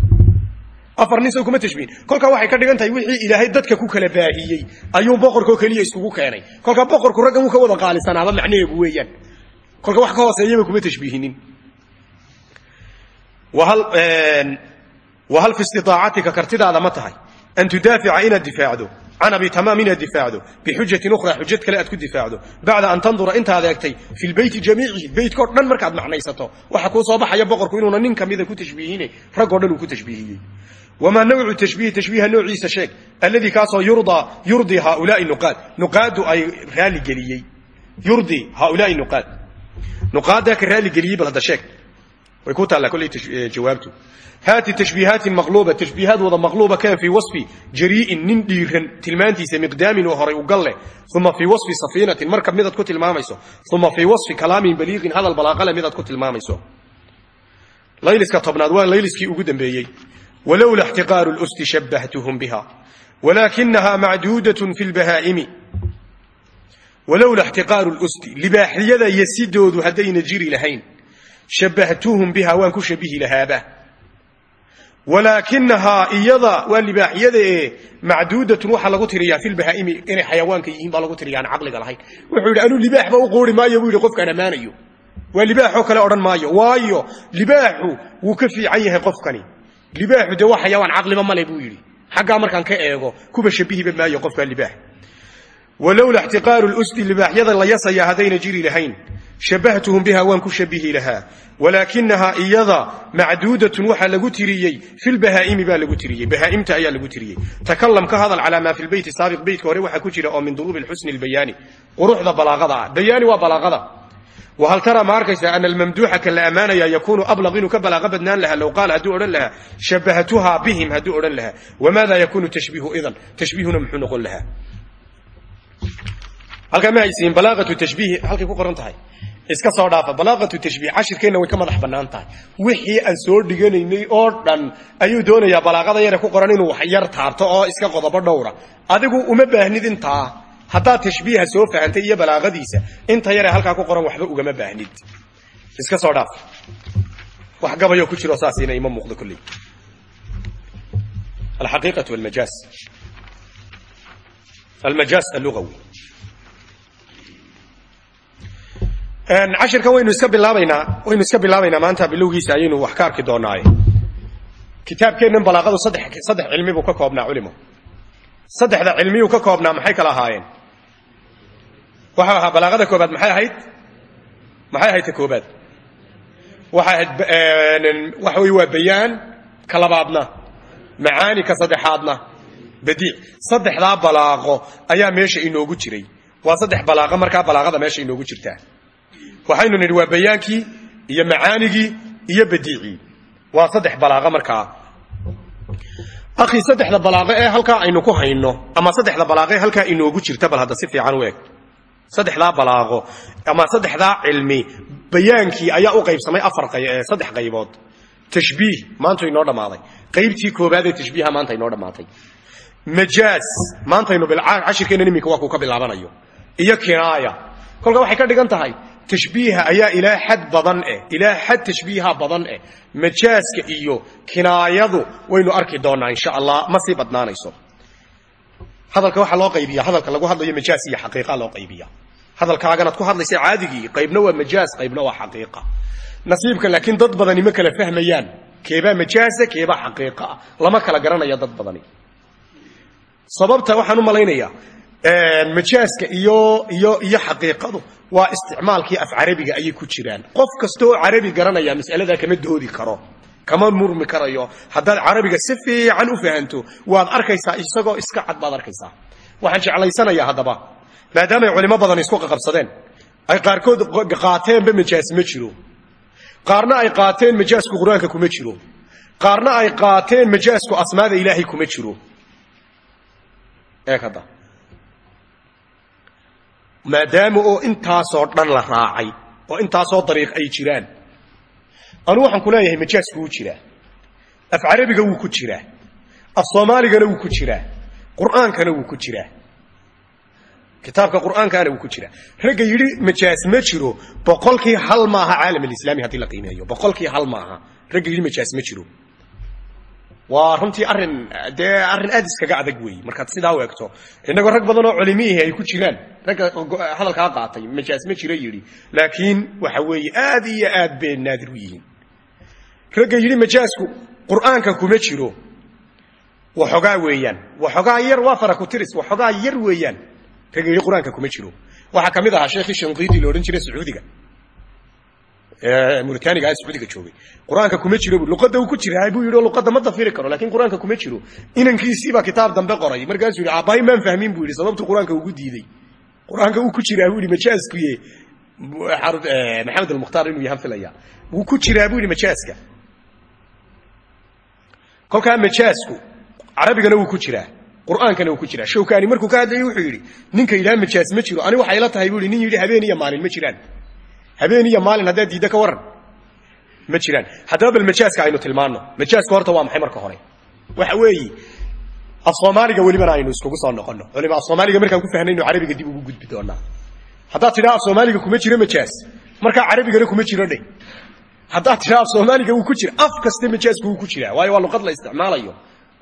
afar nin soo kuma tashbiihin. Kolkaa waxay ka dhigan tahay wixii ilaahay dadka ku kala baahiyey ayuu boqorkoo keliya iskugu keenay. Kolkaa boqorku raggan uu ka wada qaalisanaaba macnaheegu weeyaan. Kolka wax ka hooseeyaba kuma tashbiihinin. Wahal fi istitaacatika kartidaada ma tahay. An tudaafica inaad difaacdo can abi tamaam inaad difaacdo bixujatin ukhra xujad kale aad ku difaacdo bacda an tandura intaad eegtay fi lbeyti jamiicihi beytkao dhan markaad macnaysato waxa kuu soo baxaya boqorku inuuna nin kamida ku tashbiihine raggoo dhan uu ku tashbiihiyey wamaa nawcu tashbiihi tashbiiha noociisa sheeg alladii kaasoo yurdaa yurdii haaulaai nuqaad nuqaadu ay raaligeliyey yurdii haaulaai nuqaad nuqaadaa ka raaligeliyey bal hadda sheeg way ku taallaa kolley jawaabtu. Haati tashbiihaatin maqluuba tashbiihaad wada maqluuba kan fii wasfi jarii'in nin dhiiran tilmaantiisa miqdaamin oo horay u galle. Uma fii wasfi safiinatin marka midaad ku tilmaamayso. Uma fii wasfi kalaamin baliiqin hadal balaaqale midaad ku tilmaamayso. Layliska tobnaad waa layliskii ugu dambeeyey. Walowla ixtiqaaru lusti shabbahtuhum biha. Walaakinaha macduudatun fi lbahaa'imi walowla ixtiqaaru lusti libaaxyada yasidoodu haddayna jiri lahayn shabbahtuhum biha waan ku shabihi lahaaba walaakinahaa iyada waa libaaxyada ee macduudatun waxaa lagu tiriyaa fi lbahaa'imi inay xayawaanka yihiin baa lagu tiriya aan caqliga lahayn wuxuu yidhi anuu libaaxba u quuri maayo buu yidhi qofkaan ammaanayo waa libaaxoo kale odhan maayo waayo libaaxu wuu ka fiican yahay qofkani libaaxu dee waa xayawaan caqliba male buu yidhi xaggaa markaan ka eego kuba shabihiba maayo qofkaa libaax walowla ixtiqaaru lusti libaaxyada la yasaya haddayna jiri lahayn shabbahtuhum biha waan ku shabihi lahaa. Walaakinahaa iyada macduudatun waxaa lagu tiriyey fi lbahaa'imi baa lagu tiriyey. Bahaa'imta ayaa lagu tiriyey. Takalam ka hadal calaa maa fi lbeyti saabiq beytka hore waxaa ku jira oo min duruubi lxusni lbayaani. Quruxda balaaqada ah. Bayaani waa balaaqada. Wahal taraa ma arkaysaa ana almamduuxa ka la ammaanaya yakuunu ablaq inuu ka balaaqo badnaan lahaa low qaal hadduu odhan lahaa shabbahtuhaa bihim hadduu odhan lahaa. Wamaada yakunu tashbiihu idan? Tashbiihuna muxuu noqon lahaa. Halkaa ma haysiin balaaqatu tashbiihi halkay ku qoran tahay iska soo dhaafa. Balaaqatu tashbiih cashirkeenna way ka madax bannaan tahay. Wixii aan soo dhiganaynay oo dhan ayuu doonayaa balaaqada yare ku qoran inuu wax yar taabto oo iska qodobo dhowra. Adigu uma baahnid intaa haddaad tashbiiha soo fahantay iyo balaaqadiisa inta yare halkaa ku qoran waxba ugama baahnid. Iska soo dhaaf. Wax gabayoo ku jiro saasiina ima muuqdo kolley. Alxaqiiqatu walmajaaz almajaaz allugawi cashirkan waynu iska bilaabaynaa waynu iska bilaabaynaa maanta bilowgiisa ayaynu wax ka arki doonaaye kitaabkeennan balaaqadu saddex saddex cilmi buu ka koobnaa culimo saddexda cilmiyuu ka koobnaa maxay kala ahaayeen? Waxau ahaa balaaqada koobaad maxay ahayd? Maxay ahayd ta koobaad? Waxay ahayd waxa wey waa bayaan ka labaadna. Macaani ka saddexaadna. Badiic. Saddexdaa balaaqo ayaa meesha inoogu jiray. Waa saddex balaaqo markaa balaaqada meesha inoogu jirtaa waxaynu nidhi waa bayaankii iyo macaanigii iyo badiicii. Waa saddex balaaqo markaa akhi saddexda balaaqo ee halkaa aynu ku hayno ama saddexda balaaqo ee halkaa inoogu jirta bal hadda si fiican u eg saddexdaa balaaqo ama saddexdaa cilmi bayaankii ayaa u qaybsamay afar saddex qaybood. Tashbiih maantu inoo dhammaaday. Qaybtii koobaad ee tashbiiha maanta inoo dhammaatay. Majaaz maantaynu cashirkeennan iminka waa kuu ka bilaabanayo. Iyo kinaaya. Kolka waxay ka dhigan tahay tashbiiha ayaa ilaa xad badan eh. Ilaa xad tashbiiha badan eh. Majaaska iyo kinaayadu waynu arki doonaa insha allah. Ma sii badnaanayso. Hadalka waxaa loo qaybiya hadalka lagu hadlayo majaas iyo xaqiiqa loo qaybiya hadalkaaganaad ku hadlaysa caadigii qaybna waa majaas qaybna waa xaqiiqa. Nasiibka laakiin dad badani ma kala fahmayaan. Keebaa majaasa keebaa xaqiiqa. Lama kala garanaya dad badani. Sababta waxaan u malaynayaa majaaska iyo iyo iyo xaqiiqadu waa isticmaalkii af carabiga ayay ku jiraan. Qof kasta oo carabi garanaya mas'aladaa kama doodi karo kama murmi karayo. Haddaad carabiga si fiican u fahanto waad arkaysaa isagoo iska cad baad arkaysaa. Waxaan jeclaysanayaa haddaba maadaamay culimo badan isku qaqabsadeen. Ay qaarkood qaateenba majaas ma jiro. Qaarna ay qaateen majaasku qur'aanka kuma jiro. Qaarna ay qaateen majaasku asmaada ilaahay kuma jiro. Eeg hadda maadaama oo intaasoo dhan la raacay oo intaasoo dariiq ay jiraan. Anuu waxaan ku leeyahay majaasku wuu jiraa. Af carabiga wuu ku jiraa. Af soomaaligana wuu ku jiraa. Qur'aankana wuu ku jiraa. Kitaabka qur'aankaana wuu ku jiraa. Ragga yidhi majaas ma jiro. Boqolkii hal maaha caalam alislaami haddii la qiimeeyo. Boqolkii hal maaha. Ragga yidhi majaas ma jiro waa runtii arrin dee arrin aad iskaga adag weeye markaad sidaa u egto innagoo rag badan oo culimiihi ay ku jiraan. Ragga hadalkaa qaatay majaas ma jiro yidhi. Laakiin waxa weeye aad iyo aad bay naadir u yihiin. Ragga yidhi majaasku qur'aanka kuma jiro. Waxoogaa weeyaan. Waxoogaa yar waa fara ku tiris waxoogaa yar weeyaan. Ragga yidhi qur'aanka kuma jiro. Waxaa ka mid ahaa sheekhii shanqiidi la odhan jiray sacuudiga muritaaniga ah sacuudiga joogay qur'aanka kuma jiro bu luqadda uu ku jiraa buu yidhi oo luqadda ma dafiri karo. Lakin qur'aanka kuma jiro. Inankiisiibaa kitaab dambe qoray. Markaasuu yidhi aabbahay maan fahmin buu yidhi sababtu qur'aanka ugu diiday. Qur'aanka uu ku jiraa buu yidhi majaaskuye maxamed almukhtaar inuu yahan filaya. Wuu ku jiraa buu yidhi majaaska. Kolkaa majaasku carabigana wuu ku jiraa. Qur'aankana wuu ku jiraa. Shawkaani markuu ka hadlayay wuxuu yidhi ninka yidhaha majaas ma jiro. Ani waxay la tahay buu yidhi nin yidhi habeen iyo maalin ma jiraan habeen iyo maalin haddaad diidda ka warran ma jiraan. Haddaba majaaska aynu tilmaanno. Majaaska horta waa maxay marka hore? Waxa weeye af soomaaliga welibana aynu iskugu soo noqonno. Waliba af soomaaliga markaan ku fahnayno carabiga dib ugu gudbi doonaa. Haddaad tidhaa af soomaaliga kuma jiro majaas markaa carabigana kuma jiro dheh. Haddaad tidhaa af soomaaliga wuu ku jira. Af kaste majaasku wuu ku jiraa waayo waa luqad la isticmaalayo.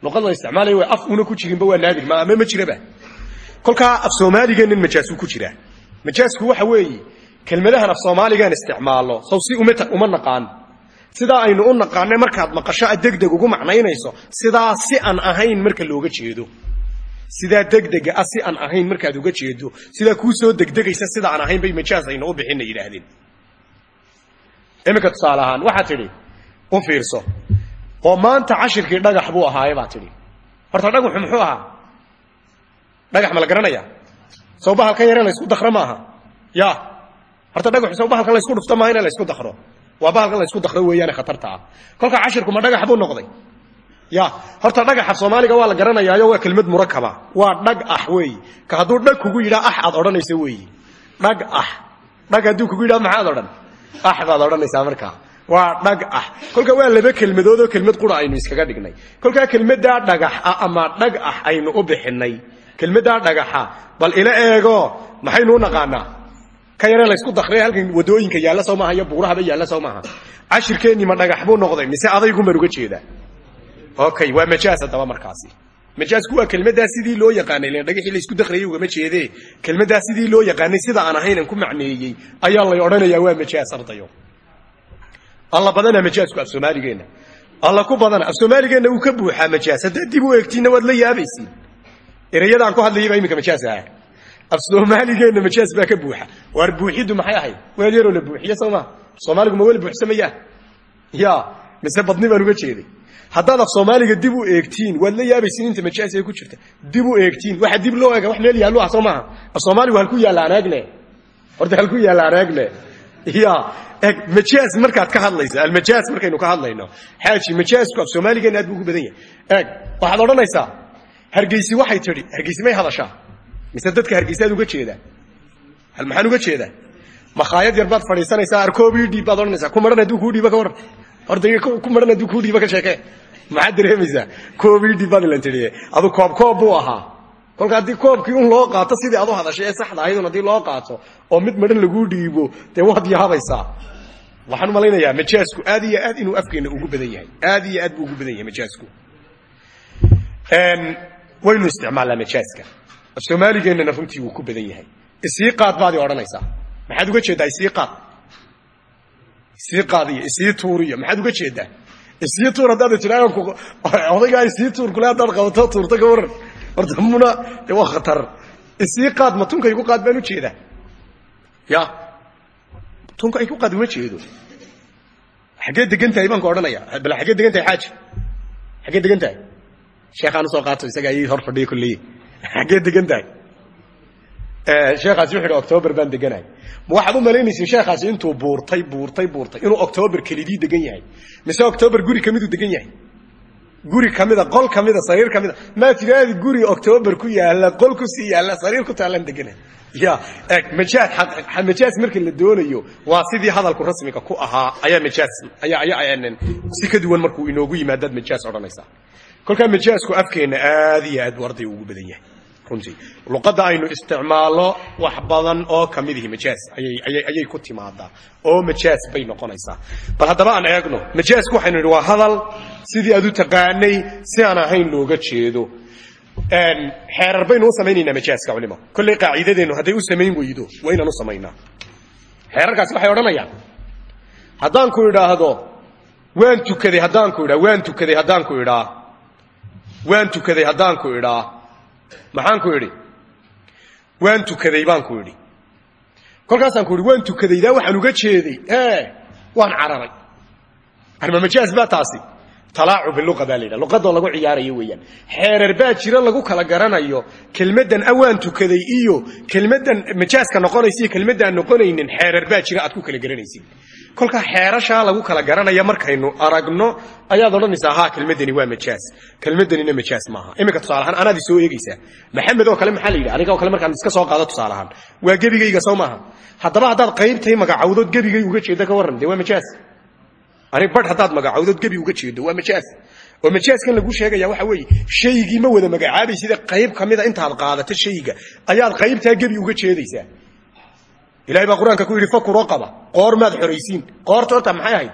Luqad la isticmaalayo af una ku jirinba waa naadir ma ma jiraba. Kolkaa af soomaaligeennan majaas wuu ku jiraa majaasku waxa weeye kelmadahan af soomaaligaan isticmaalno saw si uma naqaan. Sidaa aynu u naqaana markaad maqasho aad degdeg ugu macnaynayso sidaa si aan ahayn marka looga jeedo. Sidaa degdega ah si aan ahayn markaad uga jeedo. Sidaa kuu soo degdegaysa sida aan ahayn bay majaas aynu u bixinna yidhaahdeen. Iminka tusaale ahaan waxaa tidhi u fiirso. Oo maanta cashirkii dhagax buu ahaaye baa tidhi. Horta dhagaxu muxuu ahaa? Dhagax ma la garanaya? Sow bahalkan yare laysku dakro maaha? Ya horta dhagaxu sow bahalkan laysku dhufto maaha ina laysku dakro waa bahalkan laysku dakro weeyaane khatarta ah. Kolka cashirku ma dhagax buu noqday. Ya horta dhagaxa soomaaliga waa la garanayaayo waa kelmad murakaba waa dhag ah weeye ka hadduu dhag kugu yidhaa ax aad odhanayso weeye dhag ah. Dhag hadduu kugu yidhaha maxaad odhan? Ax baad odhanaysaa markaa waa dhag ah. Kolkaa waa laba kelmadood oo kelmad qura aynu iskaga dhignay. Kolkaa kelmaddaa dhagax ah ama dhag ah aynu u bixinay. Kelmaddaa dhagaxa bal ila eego maxaynu u naqaanaa ka yare laysku dakray halkan waddooyinka yaalla soo iyo buurahaba yaalla soo maaha cashirkeennii ma dhagax noqday mise adayguman uga jeedaa okay waa majaas haddaba markaasi. Majaasku waa kelmaddaa sidii loo yaqaanay len dhagaxii laysku dakrayay ugama jeedee. Kelmaddaa sidii loo yaqaanay sida aan ahaynan ku macneeyey ayaa lay odhanayaa waa majaas ardayo. Alla badana majaasku af soomaaligeenna. Alla ku badana af uu ka buuxaa majaas. Haddaad dib u eegtiinna waad la yaabaysiin. Ereyadaan ku hadlayay baa iminka majaas aha af soomaaligeenna majaas baa ka buuxa waar buuxiddu maxay ahayd weel yaroo la buuxiye soo maa soomaaligu ma weli buuxsamayaa ya mise badni baan uga jeeday haddaad af soomaaliga dib u eegtiin waad la yaabaysiin inta majaas ee ku jirta dib u eegtiin waxa dib loo eega wax meel yaallu ah soo af soomaaligu halku yaalla anaagne horta halku yaalla anaagne ya majaas markaad ka hadlaysa almajaas markaynu ka hadlayno xaaji majaasku af soomaaligeena aad buu ugu badan yahay eeg waxaad odhanaysaa hargeysi waxay tidhi hargeysi may hadashaa mise dadka hargeysaad uga jeedaa hal maxaan uga jeedaa makhaayad yar baad fadhiisanaysaa arkoobii dhiib baad odhanaysaa. Ku maran hadduu kuu dhiibo ka warran horta ku maran hadduu kuu dhiibo ka sheekee maxaad dareemaysaa? Dhiib baad ilan tidhi adu koob koob buu ahaa. Kolka haddii koobkii un loo qaato sidii adu hadashay ee saxda ahaydun haddii loo qaato oo mid madhan laguu dhiibo dee waad yaabaysaa waxaan umalaynayaa majaasku aad iyo aad inuu afkeenna ugu badan yahay. Aad iyo aad buu ugu badan yahay majaasku. Waynu isticmaalnaa majaaska af soomaaligeennana runtii wuu ku badan yahay. Isii qaad baad odhanaysaa. Maxaad uga jeeddaa isii qaad? Isii qaad iyo isii tuur iyo maxaad uga jeeddaa isii tuur haddaad tidhaanku odaygaa isii tuur kule haddaad qabato tuurta ka waran horta muna de waa khatar. Isii qaad ma tunka igu qaad baan u jeedaa? Ya. Tunka igu qaad uma jeedo. Xaggee degan tahay baan ka odhanaya bal xaggee degan tahay xaaji. Xaggee degan tahay. Sheekhaan u soo qaato isagaa ii hor fadhiya kulley xaggee degan tahay sheekhaasi wuxu yidhi octoobar baan deganahay. Ma waxaad u malaynaysin sheekhaasi intuu buurtay buurtay buurtay inuu octoobar kelidii degan yahay. Mise octoobar guri ka miduu degan yahay? Guri kamida qol kamida sariir kamida maa tiraadi guri octoobar ku yaalla qol ku sii yaalla sariir ku taalan degana ya eg majaas majaas marka la doonayo waa sidii hadalku rasmiga ku ahaa ayaa majaas ayaa ayaa si ka duwan markuu inoogu yimaadaad majaas odhanaysaa kolkaa majaasku afkeenna aad iyo aad buu arday ugu badan yahay. Runtii luqadda aynu isticmaalno wax badan oo ka midihi majaas. Ayay ku timaadaa oo majaas bay noqonaysaa. Bal haddaba aan eegno majaasku waxaynu idhi waa hadal sidii aad u taqaanay si aan ahayn looga jeedo. Xeerar baynu u samaynaynaa majaaska culimo kolley qaacidadeennu hadday u samayn weydo waa inaan u samaynaa. Xeerarkaasi waxay odhanayaan haddaan ku idhaahdo waan tukaday haddaan ku idhaa waan tukaday haddaan ku idhaa waan tukaday haddaan ku idhaa maxaan ku idhi? Waan tukaday baan ku idhi. Kolkaasaan ku idhi waan tukadaydaa waxaan uga jeeday. E waan cararay. Arma majaas baa taasi talaacu biluqa baa la yidhaha luqadoo lagu ciyaarayo weeyaan. Xeerar baa jira lagu kala garanayo. Kelmaddan awaan tukaday iyo kelmaddan majaaska noqonaysa iyo kelmaddaan noqonaynin xeerar baa jira aad ku kala garanaysid. Kolkaa xeerashaa lagu kala garanaya markaynu aragno ayaad odhanaysaa ha kelmaddani waa majaas kelmaddanina majaas maaha. Iminka tusaalahaan anaad i soo eegaysaa. Maxamed oo kale maxaa la yidhi? Aniga oo kale markaan iska soo qaado tusaalahaan waa gebigayga soo maaha. Haddaba haddaad qaybtay magacawdood gebigay uga jeeda ka warran dee waa majaas ani bar haddaad magacawdood gebi uga jeedo waa majaas. Oo majaaskan lagu sheegaya waxa weeye shaygii ma wada magacaabay sida qayb ka mida intaad qaadato shayga ayaad qaybtaa gebi uga jeedaysaa. Ilahay baa qur'aanka ku yidhi fakuro qaba qoor maad xoraysiin. Qoorta horta maxay ahayd?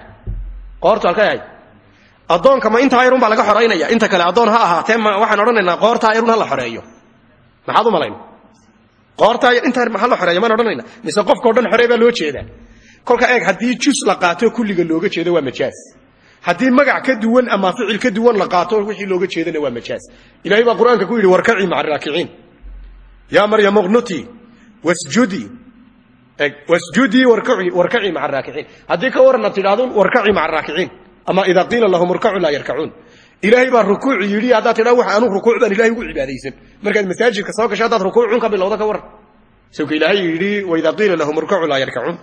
Qoortu halkay ahayd. Addoonka ma intaa yarun baa laga xoraynaya inta kale addoon ha ahaatee waxaan odhanaynaa qoortaa yarun ha la xoreeyo. Maxaad u malayn? Qoortaa intaa ha la xoreeyo maan odhanayna mise qofkao dhan xorey baa loo jeedaa kolka eeg haddii jus la qaato kulliga looga jeedo waa majaas. Haddii magac ka duwan ama ficil ka duwan la qaato wixii looga jeedana waa majaas. Ilahay baa qur'aanka ku yidhi warkacii maca raakiciin yaa maryam uqnutii wasjudii wasjudii warkacii maca raakiciin haddii ka waran aad tidhahdo warkacii maca raakiciin ama idaa qiila lahum irkacuu laa yarkacuun. Ilaahay baa rukuuci yidhi haddaad tidhahdo wax anu rukuuc baan ilahay ugu cibaadaysan. Markaad masaajidka soo gasho haddaad rukuucun ka bilowda ka waran. Sawka ilaahay yidhi waidaa qiila lahum irkacuu laa yarkacuun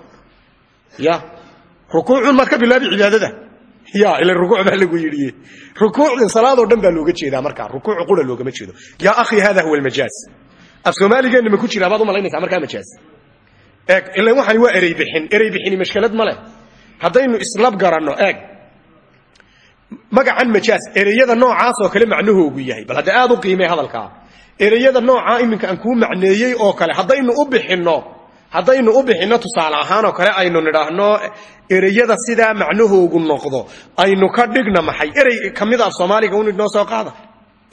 ya. Rukuucun maad bilaabi cibaadada. Ya ila rukuuc baa lagu yidhi. Rukuucda salaadoo dhan baa looga jeedaa markaa rukuuc qura loogama jeedo. Yaa akhi hada huwa almajaaz. Af soomaaligeenna ma ku jira baad u malaynaysaa markaa majaaz. Eeg ilan waxani waa erey bixin. Erey bixini mashkalad ma leh. Islab garanno eeg. Magacan majaas ereyada noocaas oo kale macnahoogu yahay. Bal hadda aad u qiimee hadalkaa. Ereyada noocaa iminka aan kuu macneeyey oo kale haddaynu u bixinno haddaynu u bixinno tusaale ahaan oo kale aynu nidhaahno ereyada sidaa macnahoogu noqdo aynu ka dhigna maxay? Erey ka mid af soomaaliga un noo soo qaada.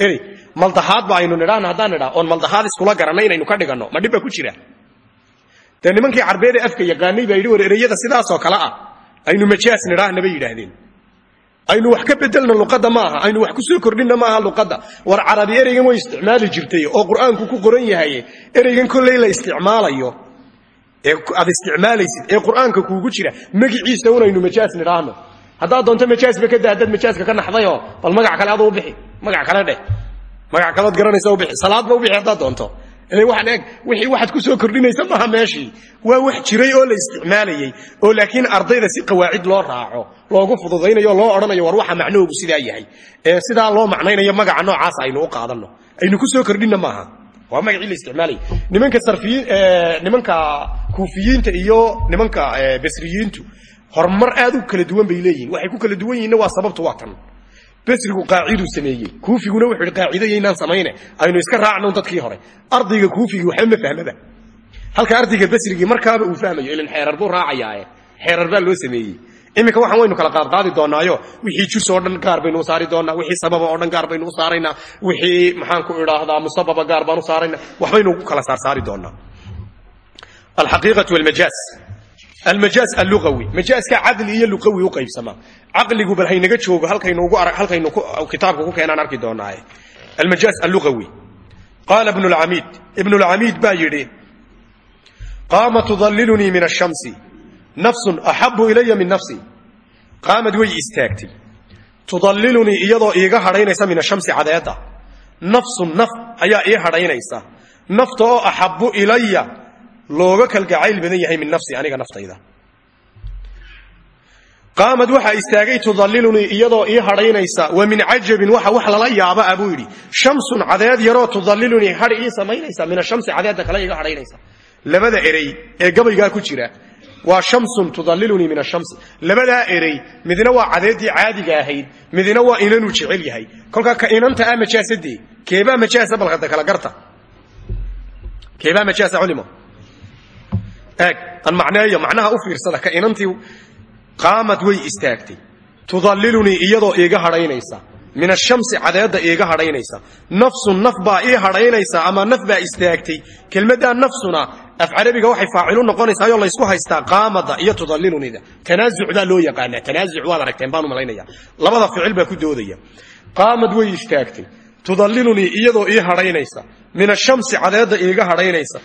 Erey maldahaad ba aynu nidhaahno haddaan nidhaa oon maldahaad iskula garanay inaynu ka dhiganno ma dhib ba ku jira dee nimankii carbeed ee afka yaqaanay baa yidhi war ereyada sidaasoo kale ah aynu majaas nidhaahna bay yidhaahdeen. Aynu wax ka bedelna luqadda ma aha aynu wax ku soo kordhinna ma aha luqadda. War carabi ereygan way isticmaali jirtay oo qur'aanku ku qoran yahay ereygan kolley la isticmaalayo aad isticmaalaysid ee qur'aanka kuugu jira magiciisa unaynu majaas nidhaahno. Haddaad doonto majaasba ka daa haddaad majaaska ka naxdayoo bal magac kale aduu bixi magac kale dheh. Magac kaleod garanaysa ubixi salaadba ubixi haddaad doonto. Ile waxaan eeg wixii waxaad ku soo kordhinaysa maaha meeshii waa wax jiray oo la isticmaalayey oo laakiin ardayda si qawaacid loo raaco loogu fududaynayo loo odhanayo war waxa macnahoogu sidaa yahay. Ee sidaa loo macnaynayo magaca noocaas aynu u qaadanno. Aynu ku soo kordhinna maaha waa magacii la isticmaalayay nimanka sarfiyiin nimanka kuufiyiinta iyo nimanka basriyiintu horumar aad u kala duwan bay leeyihiin waxay ku kala duwan yihiinna waa sababtu waa tan. Basrigu qaaciduu sameeyey. Kuufiguna wuxuu ihi qaacidayaynaan samayne aynu iska raacno dadkii hore. Ardayga kuufigii waxba ma fahmaba halka ardayga basrigii markaaba uu fahmayo ilan xeerar buu raacayaae xeerar baa loo sameeyey iminka waxaan waynu kala qaadqaadi doonaayo wixii jus oo dhan gaar baynu u saari doonaa wixii sababa oo dhan gaar baynu u saaraynaa wixii maxaan ku idhaahdaa musababa gaar baan u saaraynaa waxbaynu kala saarsaari doonaa. Alxaqiiqatu walmajaaz almajaaz allugawi majaaska cadli iyo luqawi u qaybsamaa caqligu bal haynaga joogo halkaynu halkaynu kitaabka ku keenaan arki doonaaye. Almajaaz allugawi qaala ibnu lcamiid ibnu lcamiid baa yidhi qaama tudallilunii min ashamsi nafsun axabu ilaya min nafsi. Qaamad way istaagtay. Tudallilunii iyadoo iiga hadhaynaysa min ashamsi cadeedda nafsun naf ayaa ii hadhaynaysa. Nafta oo axabu ilaya looga kalgacayl badan yahay min nafsi aniga naftayda. Qaamad waxaa istaagay tudallilunii iyadoo ii hadhaynaysa wa min cajabin waxa wax lala yaaba a buu yidhi shamsun cadeed yaroo tudallilunii hadh ii samaynaysa min ashamsi cadeedda kale iiga hadhaynaysa. Labada erey ee gabaygaa ku jira waa shamsun tudallilunii min ashamsi labadaa erey midna waa cadeeddii caadiga ahayd midna waa inanuu jecel yahay. Kolkaa ka inanta ah majaasadee keebaa majaasa balkada kala garta? Keebaa majaasa culimo? Eeg aan macneeyo macnaha u fiirsada ka inantii qaamad way istaagtay. Tudallilunii iyadoo iiga hadhaynaysa min ashamsi cadeedda iiga hadhaynaysa. Nafsun naf baa ii hadhaynaysa ama naf baa istaagtay. Kelmaddaa nafsuna af carabiga waxay faacilu noqonaysaayoo laysku haystaa qaamada iyo tudallilunida tanaasuc baa loo yaqaanaa. Tanaasuc waad aragteen baan u malaynaya. Labada ficil baa ku doodaya. Qaamad way istaagtay. Tudallilunii iyadoo ii hadhaynaysa. Min ashamsi cadeedda iiga hadhaynaysa.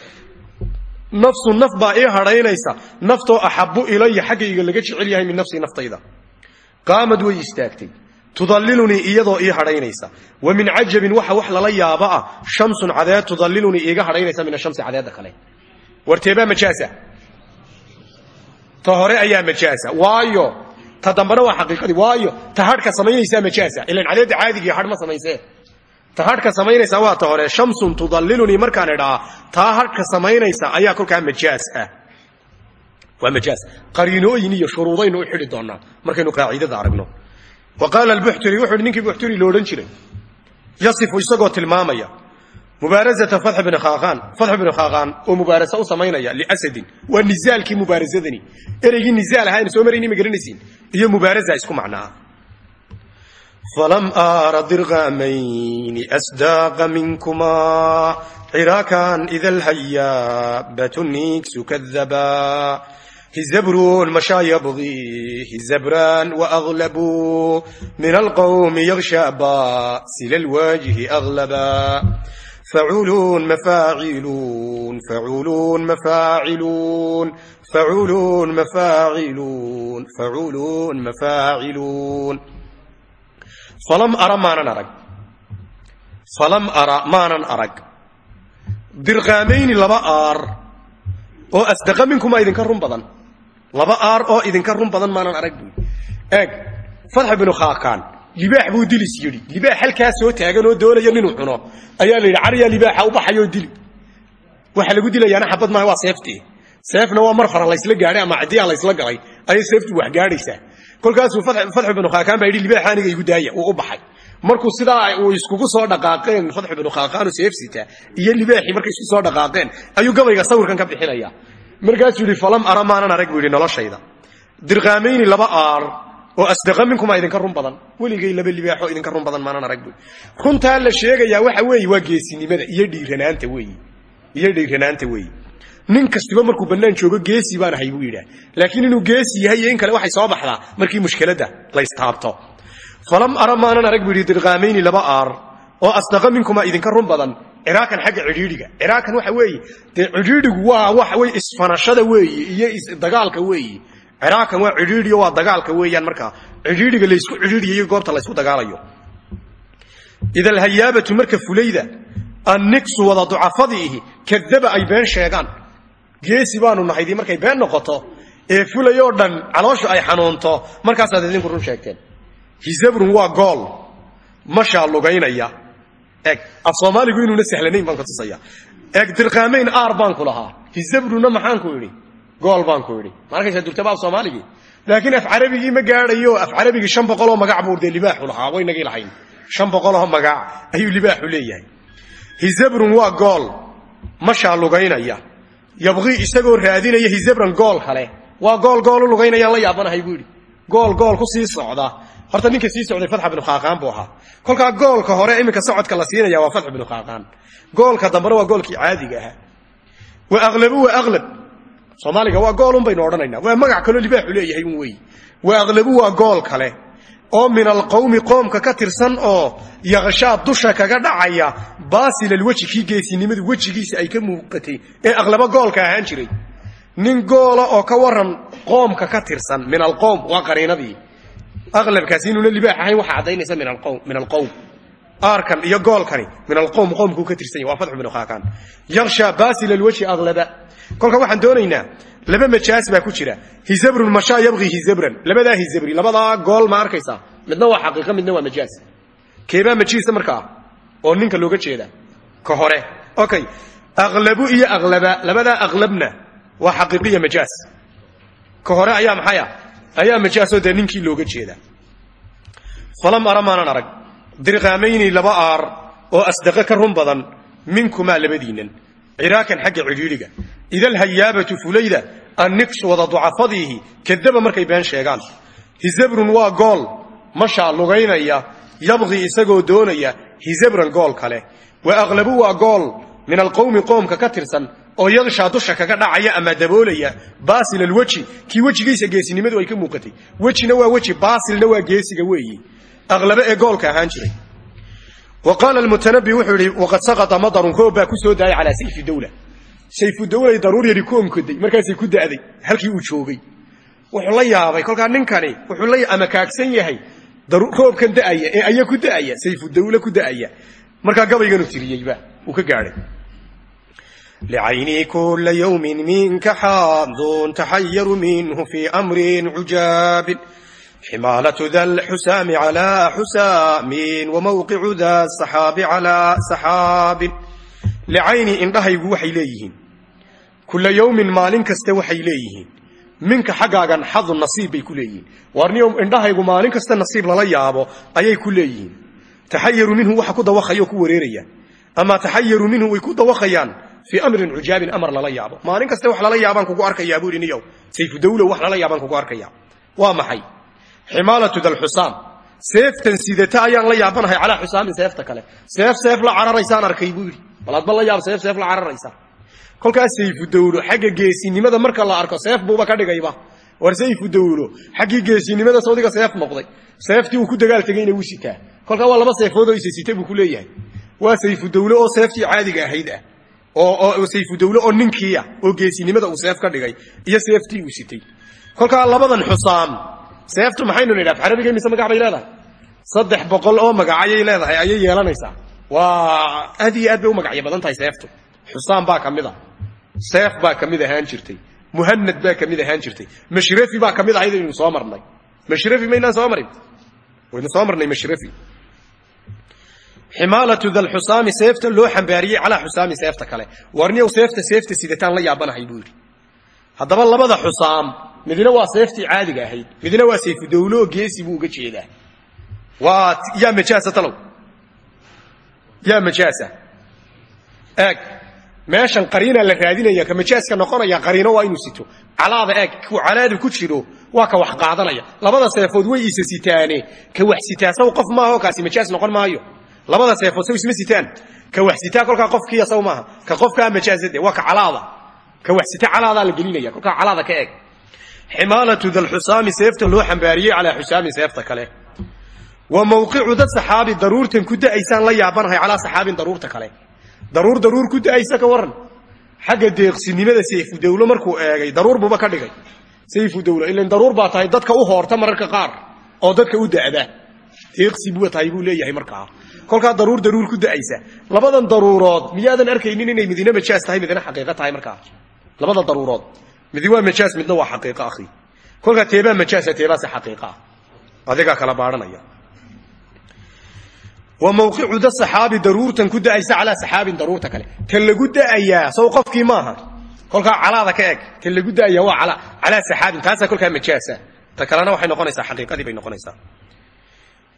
Nafsu naf baa ii hadhaynaysa. Naftoo axabu ilaya xaggayga laga jecel yahay min nafsii naftayda. Qaamad way istaagtay tudallilunii iyadoo ii hadhaynaysa. Wa min cajabin waxa wax lala yaaba ah shamsun cadeed tudallilunii iiga hadhaynaysa min ashamsi cadeedda kale. Warteebaa majaasa ta hore ayaa majaasa waayo ta dambana waa xaqiiqadii. Waayo ta hadhka samaynaysaa majaasa ilan cadeedda caadigii hadh ma samaysee. Ta hadhka samaynaysa waa ta hore shamsun tudallilunii markaan idhaa taa hadhka samaynaysa ayaa kolkaa aragno wa albuxturi wuxu hi ninkii buxturi lo odhan jiray yasifu isagoo tilmaamaya mubaarasata fatx bni khaqaan fatx bni khaqaan oo mubaarasa u samaynaya liasadin waa nizaalkii mubaarasadani ereygii nizaal ahaa aynu soo marayni ma garanaysiin iyo mubaarasa isku macnaa. Falam aara dirqaamayni asdaaqa minkumaa ciraakan ida alhayaabatu kadabaa hizabruun mashaa yabdii hizabraan waaglabuu min alqawmi yakshaaba sila lwaajihi aglaba facuuluun mafaaciluun facuuluun mafaaciluun facuuluun mafaaciluun facuuluun mafaaciluun falam ara maanan arag. Falam ara maanan arag. Dirqaamayni laba aar oo asdaqa minkumaa idinka run badan laba aar oo idinka run badan maanan arag. Buui eeg fatx binu khaakaan libaax buu dilis yidhi. Libaax halkaa soo taagan oo doonaya ninuu cuno. Ayaa la yidhi caryaa libaaxa u baxayoo dili. Waxa lagu dilayaana xabad maaha waa seefti seefna waa mar hore laysla gaadhay ama cidiyaa laysla galay. Ayay seeftu wax gaadhaysaa kolkaasuu fatxu binu khaakaan baa yidhi libaaxa aniga igu daaya uu u baxay. Markuu sidaa uu iskugu soo dhaqaaqeen fatxu binu khaakaan seef sita iyo libaaxii markay isku soo dhaqaaqeen ayuu gabayga sawirkan ka bixinaya markaasuu yidhi falam ara maanan arag buu yidhi noloshayda. Dirqaamayni laba aar oo asdaqa minkumaa idinka run badan weligay laba libaaxoo idinka run badan maanan arag buy runtaa la sheegayaa waxa weeye waa geesinimada iyo dhiiranaanta weeye iyo dhiiranaanta weeye nin kastiba markuu bannaan joogo geesi baan ahay buu yidhaah laakiin inuu geesi yahay iyo in kale waxay soo baxdaa markii mushkiladda laystaabto falam ara maanan arag buu yidhi dirqaamayni laba aar oo asdaqa minkumaa idinka run badan ciraakan xagga cidhiidhiga ciraakan waxa weeye dee waa waxa weye isfanashada weeye iyo dagaalka weeye. Ciraakan waa cidhiidhiyo waa dagaalka weeyaan markaa. Cidhiidhiga laysku cidhiidhiyayo goobta laysku dagaalayo. Ida alhayaabatu marka fulayda anniksu wada ducafadiihi kadaba ay been sheegaan. Geesi baanu nahaydii markay been noqoto ee fulayoo dhan calooshu ay xanuunto markaasaad idinku run sheegteen. Hisabrun waa gool. Mashaa lugaynaya eg af soomaaligu inuuna sahlanayn baan ka tusaya. Eg dirqaamayn aar baan ku lahaa. Hisabrunna maxaan ku idhi gool baan ku idhi ma arkaysaa durtaba soomaaligii laakiin af carabigii ma gaadhayo af carabigii shan boqoloo magac buu dee libaaxu lahaa. Waynagii lahayn. Shan boqoloo magac ayuu libaaxu leeyahay. Hisabrun waa gool. Mashaa lugaynaya. Yabqii isagoo raadinaya hisabran gool kale. Waa gool goolu lugaynayaan la yaabanahay buu yidhi. Gool gool ku sii socda horta ninka sii socday fatxa binu khaaqaan buu ahaa. Kolkaa goolka hore iminka socodka la siinaya waa fatx binu khaaqaan goolka dambena waa goolkii caadiga ahaa. Wa aqlabu wa aqlab. Soomaaliga waa goolun baynu odhanaynaa. Waa magac kaloo libaaxu leeyahay un weeye wa aqlabu waa gool kale. Oo min alqowmi qoomka ka tirsan oo yaqshaa dusha kaga dhacaya baasilal-weji kii geesinimadu wejigiisa ay ka muuqatay ee aqlabo goolka ahaan jiray. Nin goola oo ka waran qoomka ka tirsan min alqowm waa qariinadii aqlabkaasi inuuna libaax ahayn waxaa caddaynaysa min alqowm aarkan iyo goolkani min alqowm qoomkuu ka tirsan yahy waa fatxu binu khaakaan yakshaa baasilal-weji aqlaba kolka waxaan doonaynaa laba majaas baa ku jira. Hisabrun mashaa yabqii hisabran labadaa hisabri labadaa gool ma arkaysaa. Midna waa xaqiiqa midna waa majaas. Keebaa majiisa markaa oo ninka looga jeeda. Ka hore. Okay aqlabu iyo aqlaba labadaa aqlabna waa xaqiiqiya majaas. Ka hore ayaa maxaya ayaa majaasoo dee ninkii looga jeeda falam ara maanan arag. Dirqaamayni laba aar oo asdaqa ka run badan minkumaa labadiinnan ciraakan xagga cidhiidhiga. Ida alhayaabatu fulayda anniqsu wada ducafadiihi. Kadaba markay been sheegaan. Hisabrun waa gool. Mashaa lugaynaya. Yabqii isagoo doonaya hisabran gool kale. Wa aqlabu waa gool. Min alqowmi qoomka ka tirsan oo yadshaa dusha kaga dhacaya ama daboolaya baasil alweji kii wejigiisa geesinimadu ay ka muuqatay. Wejina waa weji baasilna waa geesiga weeyi. Aqlabe ee goolka ahaan jiray. Wa qaala almutanabi wuxuu yidhi waqad saqata madarun. Koob baa ku soo daayay calaa sayfi dawla. Sayfu dawlay daruur yari ku onkoday markaasay ku da'day halkii uu joogay. Wuxuu la yaabay kolkaa ninkani wuxuu ama kaagsan yahay roobkan da'aya ee aya ku da'aya sayfu dawle ku da'aya. Markaa gabayganu tiriyeyba uu ka gaadhay لعيني كل يوم منك حاض تحير منه في أمر عجاب حمالة ذا الحسام على حسام وموقع ذا السحاب على سحاب لعيني إن رهي وحي ليهن كل يوم مالين كست وحي ليهن منك حقاقا حظ النصيب بي كليهن وارنيوم إن رهي مالين كست النصيب للا يابو أي كليهن تحير منه وحكو دوخيو كوريريا أما تحير منه ويكو دوخيان fii amrin cujaabin amar lala yaabo. Maalin kaste wax lala yaabaan kugu arkayaa buu yidhi niyow sayfu dawlo wax lala yaabaan kugu arkaya waa maxay? Ximaalatu dalxusaam seeftan sidata ayaan la yaabanahay calaa xusaamin seefta kale. Seef seef la cararaysaan arkay buu yidhi. Bal la yaab seef seef la cararaysa kolkaas sayfu dawlo xagga geesinimada marka la arko seef buuba ka dhigayba. War sayfu dawlo xaggii geesinimada sawdiga seef noqday. Seeftii uu ku dagaal tegayna wuu sitaa. Kolkaa waa laba seefood oo isa sita buu ku leeyahay. Waa sayfu dawlo oo seeftii caadiga ahayd ah oo sayfu dawle oo ninkiia oo geesinimada uu seef ka dhigay iyo seeftii uu sitay. Kolkaa labadan xusaam seeftu maxaynu nidhaaf carabiga imise magac bay leedahay? Saddex boqol oo magacayay leedahay ayay yeelanaysaa. Waa aad iyo aad bay u magacyo badan tahay seeftu. Xusaam baa ka mid a. Seef baa ka mid ahaan jirtay. Muhanad baa ka mid ahaan jirtay. Mashrafi baa ka mid ahayd aynu soo marnay. Mashrafi maynaan soo marin. Waynu soo marnay mashrafi ximaalatu dalxusaami seefta loo xambaariyey calaa xusaami seefta kale. Warniyow seefta seefta sidataan la yaabanahay buu yidhi. Haddaba labada xusaam midna waa seeftii caadiga ahayd midna waa sayfu dawlo oo geesi buu uga jeedaa. Waa yaa majaasa talow. Yaa majaasa. Eeg meeshan qariina la raadinaya ka majaaska noqonaya qariino waa inuu sito. Calaada eeg ku calaadu ku jiro waa ka wax qaadanaya. Labada seefood way isa sitaane. Ka wax sitaa saw qof maaha kaasi majaas noqon maayo labada seefood saw isma sitaan ka wax sitaa kolkaa qofkiiya saw maaha. Ka qofkaa majaasade waa ka calaada. Ka wax sita calaadaa la gelinaya kolkaa calaada ka eeg. Ximaalatu dalxusaami seefta loo xambaariyey calaa xusaami seefta kale. Wa mawqicu dad saxaabi daruurtan ku da'aysaan la yaabanahay calaa saxaabin daruurta kale. Daruur daruur ku da'aysa ka waran xagga deeqsinimada sayfu dawlo markuu eegay daruur buuba ka dhigay. Sayfu dawlo ilan daruur baa tahay dadka u hoorta mararka qaar oo dadka u da'da. Deeqsi bua tahay buu leeyahay markaa kolkaa daruur daruur ku da'aysa. Labadan daruurood miyaadan arkaynin inay midina majaas tahay midina xaqiiqo tahay markaa labada daruurood. Midi majaas midna waa xaqiiqo akhi. Kolkaa teebaa majaasa teebaase xaqiiqa. Ah adigaa kala baadhanaya wa mawqicu da saxaabi daruurtan ku da'aysa calaa saxaabin daruurta kale. Ta lagu da'ayaa sow qofkii maaha kolkaa calaada ka eg ta lagu da'aya waa calaa saxaabin taasaa kolkaa majaasa. Ta waxay noqonaysaa xaqiiqadii bay noqonaysaa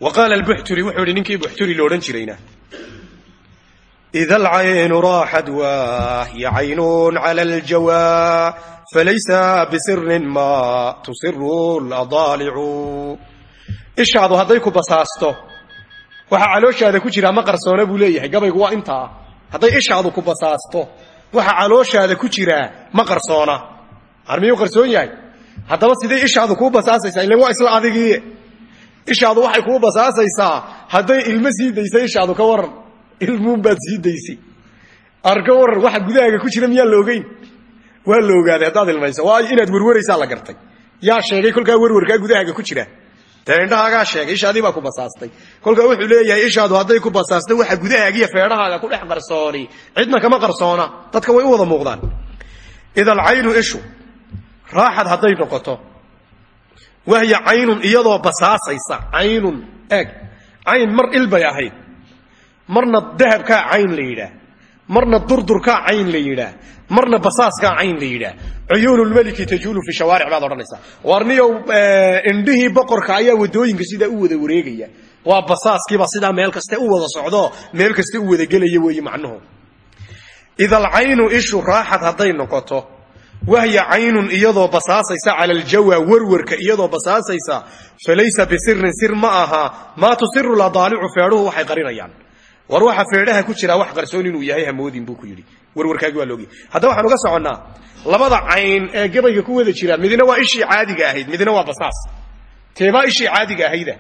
wa qaala albuxturi wuxuu yidhi ninkii buxturi loodhan jirayna ida alcaynu raaxad waahya caynun cala aljawaa falaysa bisirin ma tusiru ladaalicu ishaadu hadday ku basaasto waxaa calooshaada ku jira ma qarsoona buu leeyahay gabaygu waa intaa hadday ishaadu ku basaasto waxa calooshaada ku jiraa ma qarsoona armiyuu qarsoon yahay haddaba siday ishaadu kuu basaasaysaa ilan waa isla adigii ishaadu waxay kuu basaasaysaa. Hadday ilmo sii daysay ishaadu ka waran. Ilmuunbaad sii daysay. Arka waran waxa gudahaaga ku jira miyaan la ogeyn waa la ogaaday haddaad ilmayso. Waayo inaad werwaraysaa la gartay. Yaa sheegay kolkaa werwarkaa gudahaaga ku jira. Dee sheegay ishaadii baa ku basaastay. Kolkaa wuxuu leeyahay ishaadu hadday ku basaasto waxa gudahaagiiyo feedhahaaga ku dhex qarsooni. Cidna kama qarsoona. Dadka way u wada muuqdaan. Ida alcaynu ishu raaxad hadday noqoto wahya caynun iyadoo basaasaysa. Caynun eeg. Cayn mar il bay ahayd. Marna dahabkaa cayn la yidhaah. Marna durdurkaa cayn la yidhaah. Marna basaaskaa cayn la yidhaah. Cuyuunulmeliki tajuulu fi shawaaric baad odhanaysaa. Warniyow indhihii boqorka ayaa waddooyinka sidaa u wada wareegaya. Waa basaaskiiba sidaa meel kaste u wada socdo meel kaste u wada gelaya weeye macnuhu. Ida alcaynu ishu raaxad hadday noqoto wahya caynun iyadoo basaasaysa cala aljawa warwarka iyadoo basaasaysa falaysa bisirin sir ma aha. Maa tusiru ladaalicu feedhuhu waxay qarinayaan. War waxa feedhaha ku jira wax qarsoon inuu yahay hamoodin buu ku yidhi. Warwarkaagi waa loogiy haddaba waxaan uga soconnaa labada cayn ee gabayga ku wada jira midna waa ishii caadiga ahayd midna waa basaas. Teebaa ishii caadiga ahayda.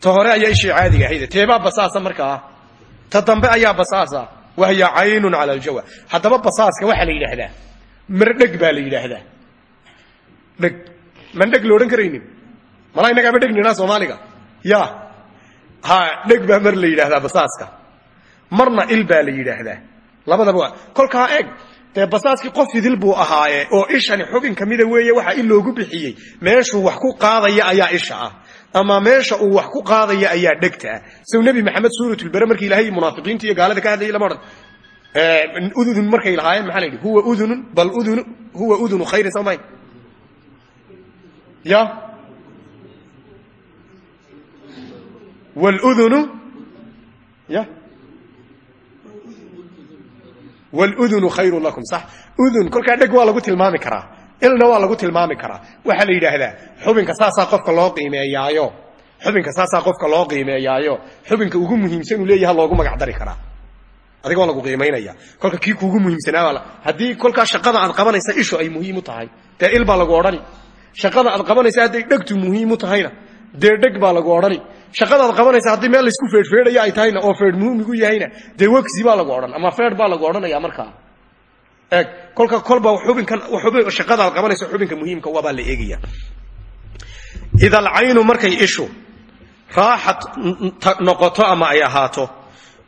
Ta hore ayaa ishii caadiga ahayda. Teebaa basaasa markaa ta dambe mar dheg baa la yidhaahdaa. Dheg man dheg loodhan karaynin. Malaa innagaama dhegnina soomaaliga? Ya ha dheg baa mar la yidhaahdaa basaaska. Marna il baa la yidhaahdaa. Labadaba kolkaa eeg dee basaaskii qof idil buu ahaaye oo ishani xubin ka mida weeye waxa il loogu bixiyey. Meeshuu wax ku qaadaya ayaa isha ah. Ama meesha uu wax ku qaadaya ayaa dhegta ah. Sow nebi maxamed suuratulbere markii ilaahay munaafiqiinta iyo gaalada ka hadlayay lama odhan udunun markay lahaayeen maxaa la yidhi? Huwa udunun bal udunu huwa udunu khayrin soo mayn. Ya? Wludunu ya? Wludunu khayru lakum sax. Udun kolkaa dheg waa lagu tilmaami karaa. Ilna waa lagu tilmaami karaa. Waxaa la yidhaahdaa xubinka saasaa qofka loo qiimeeyaayo. Xubinka saasaa qofka loo qiimeeyaayo. Xubinka ugu muhiimsan uu leeyaha loogu magac dari karaa adiga waa lagu qiimaynaya kolka kii kuugu muhiimsanaa haddii kolkaa shaqada aad qabanaysa ishu ay muhiim u tahay. Dee il baa lagu odhani. Shaqada aad qabanaysa hadday dhegtu muhiim u tahayna dee dheg baa lagu odhani. Shaqadaad qabanaysa haddii meel laysku feedhfeedhaya ay tahayna oo feedh muhiimigu yahayna dee wegsi baa lagu odhan. Ama feedh baa lagu odhanaya markaa eeg kolka kolba xubinkan shaqadaad qabanaysa xubinka muhiimka waabaa la eegaya. Ida alcaynu markay ishu raaxad noqoto ama ay ahaato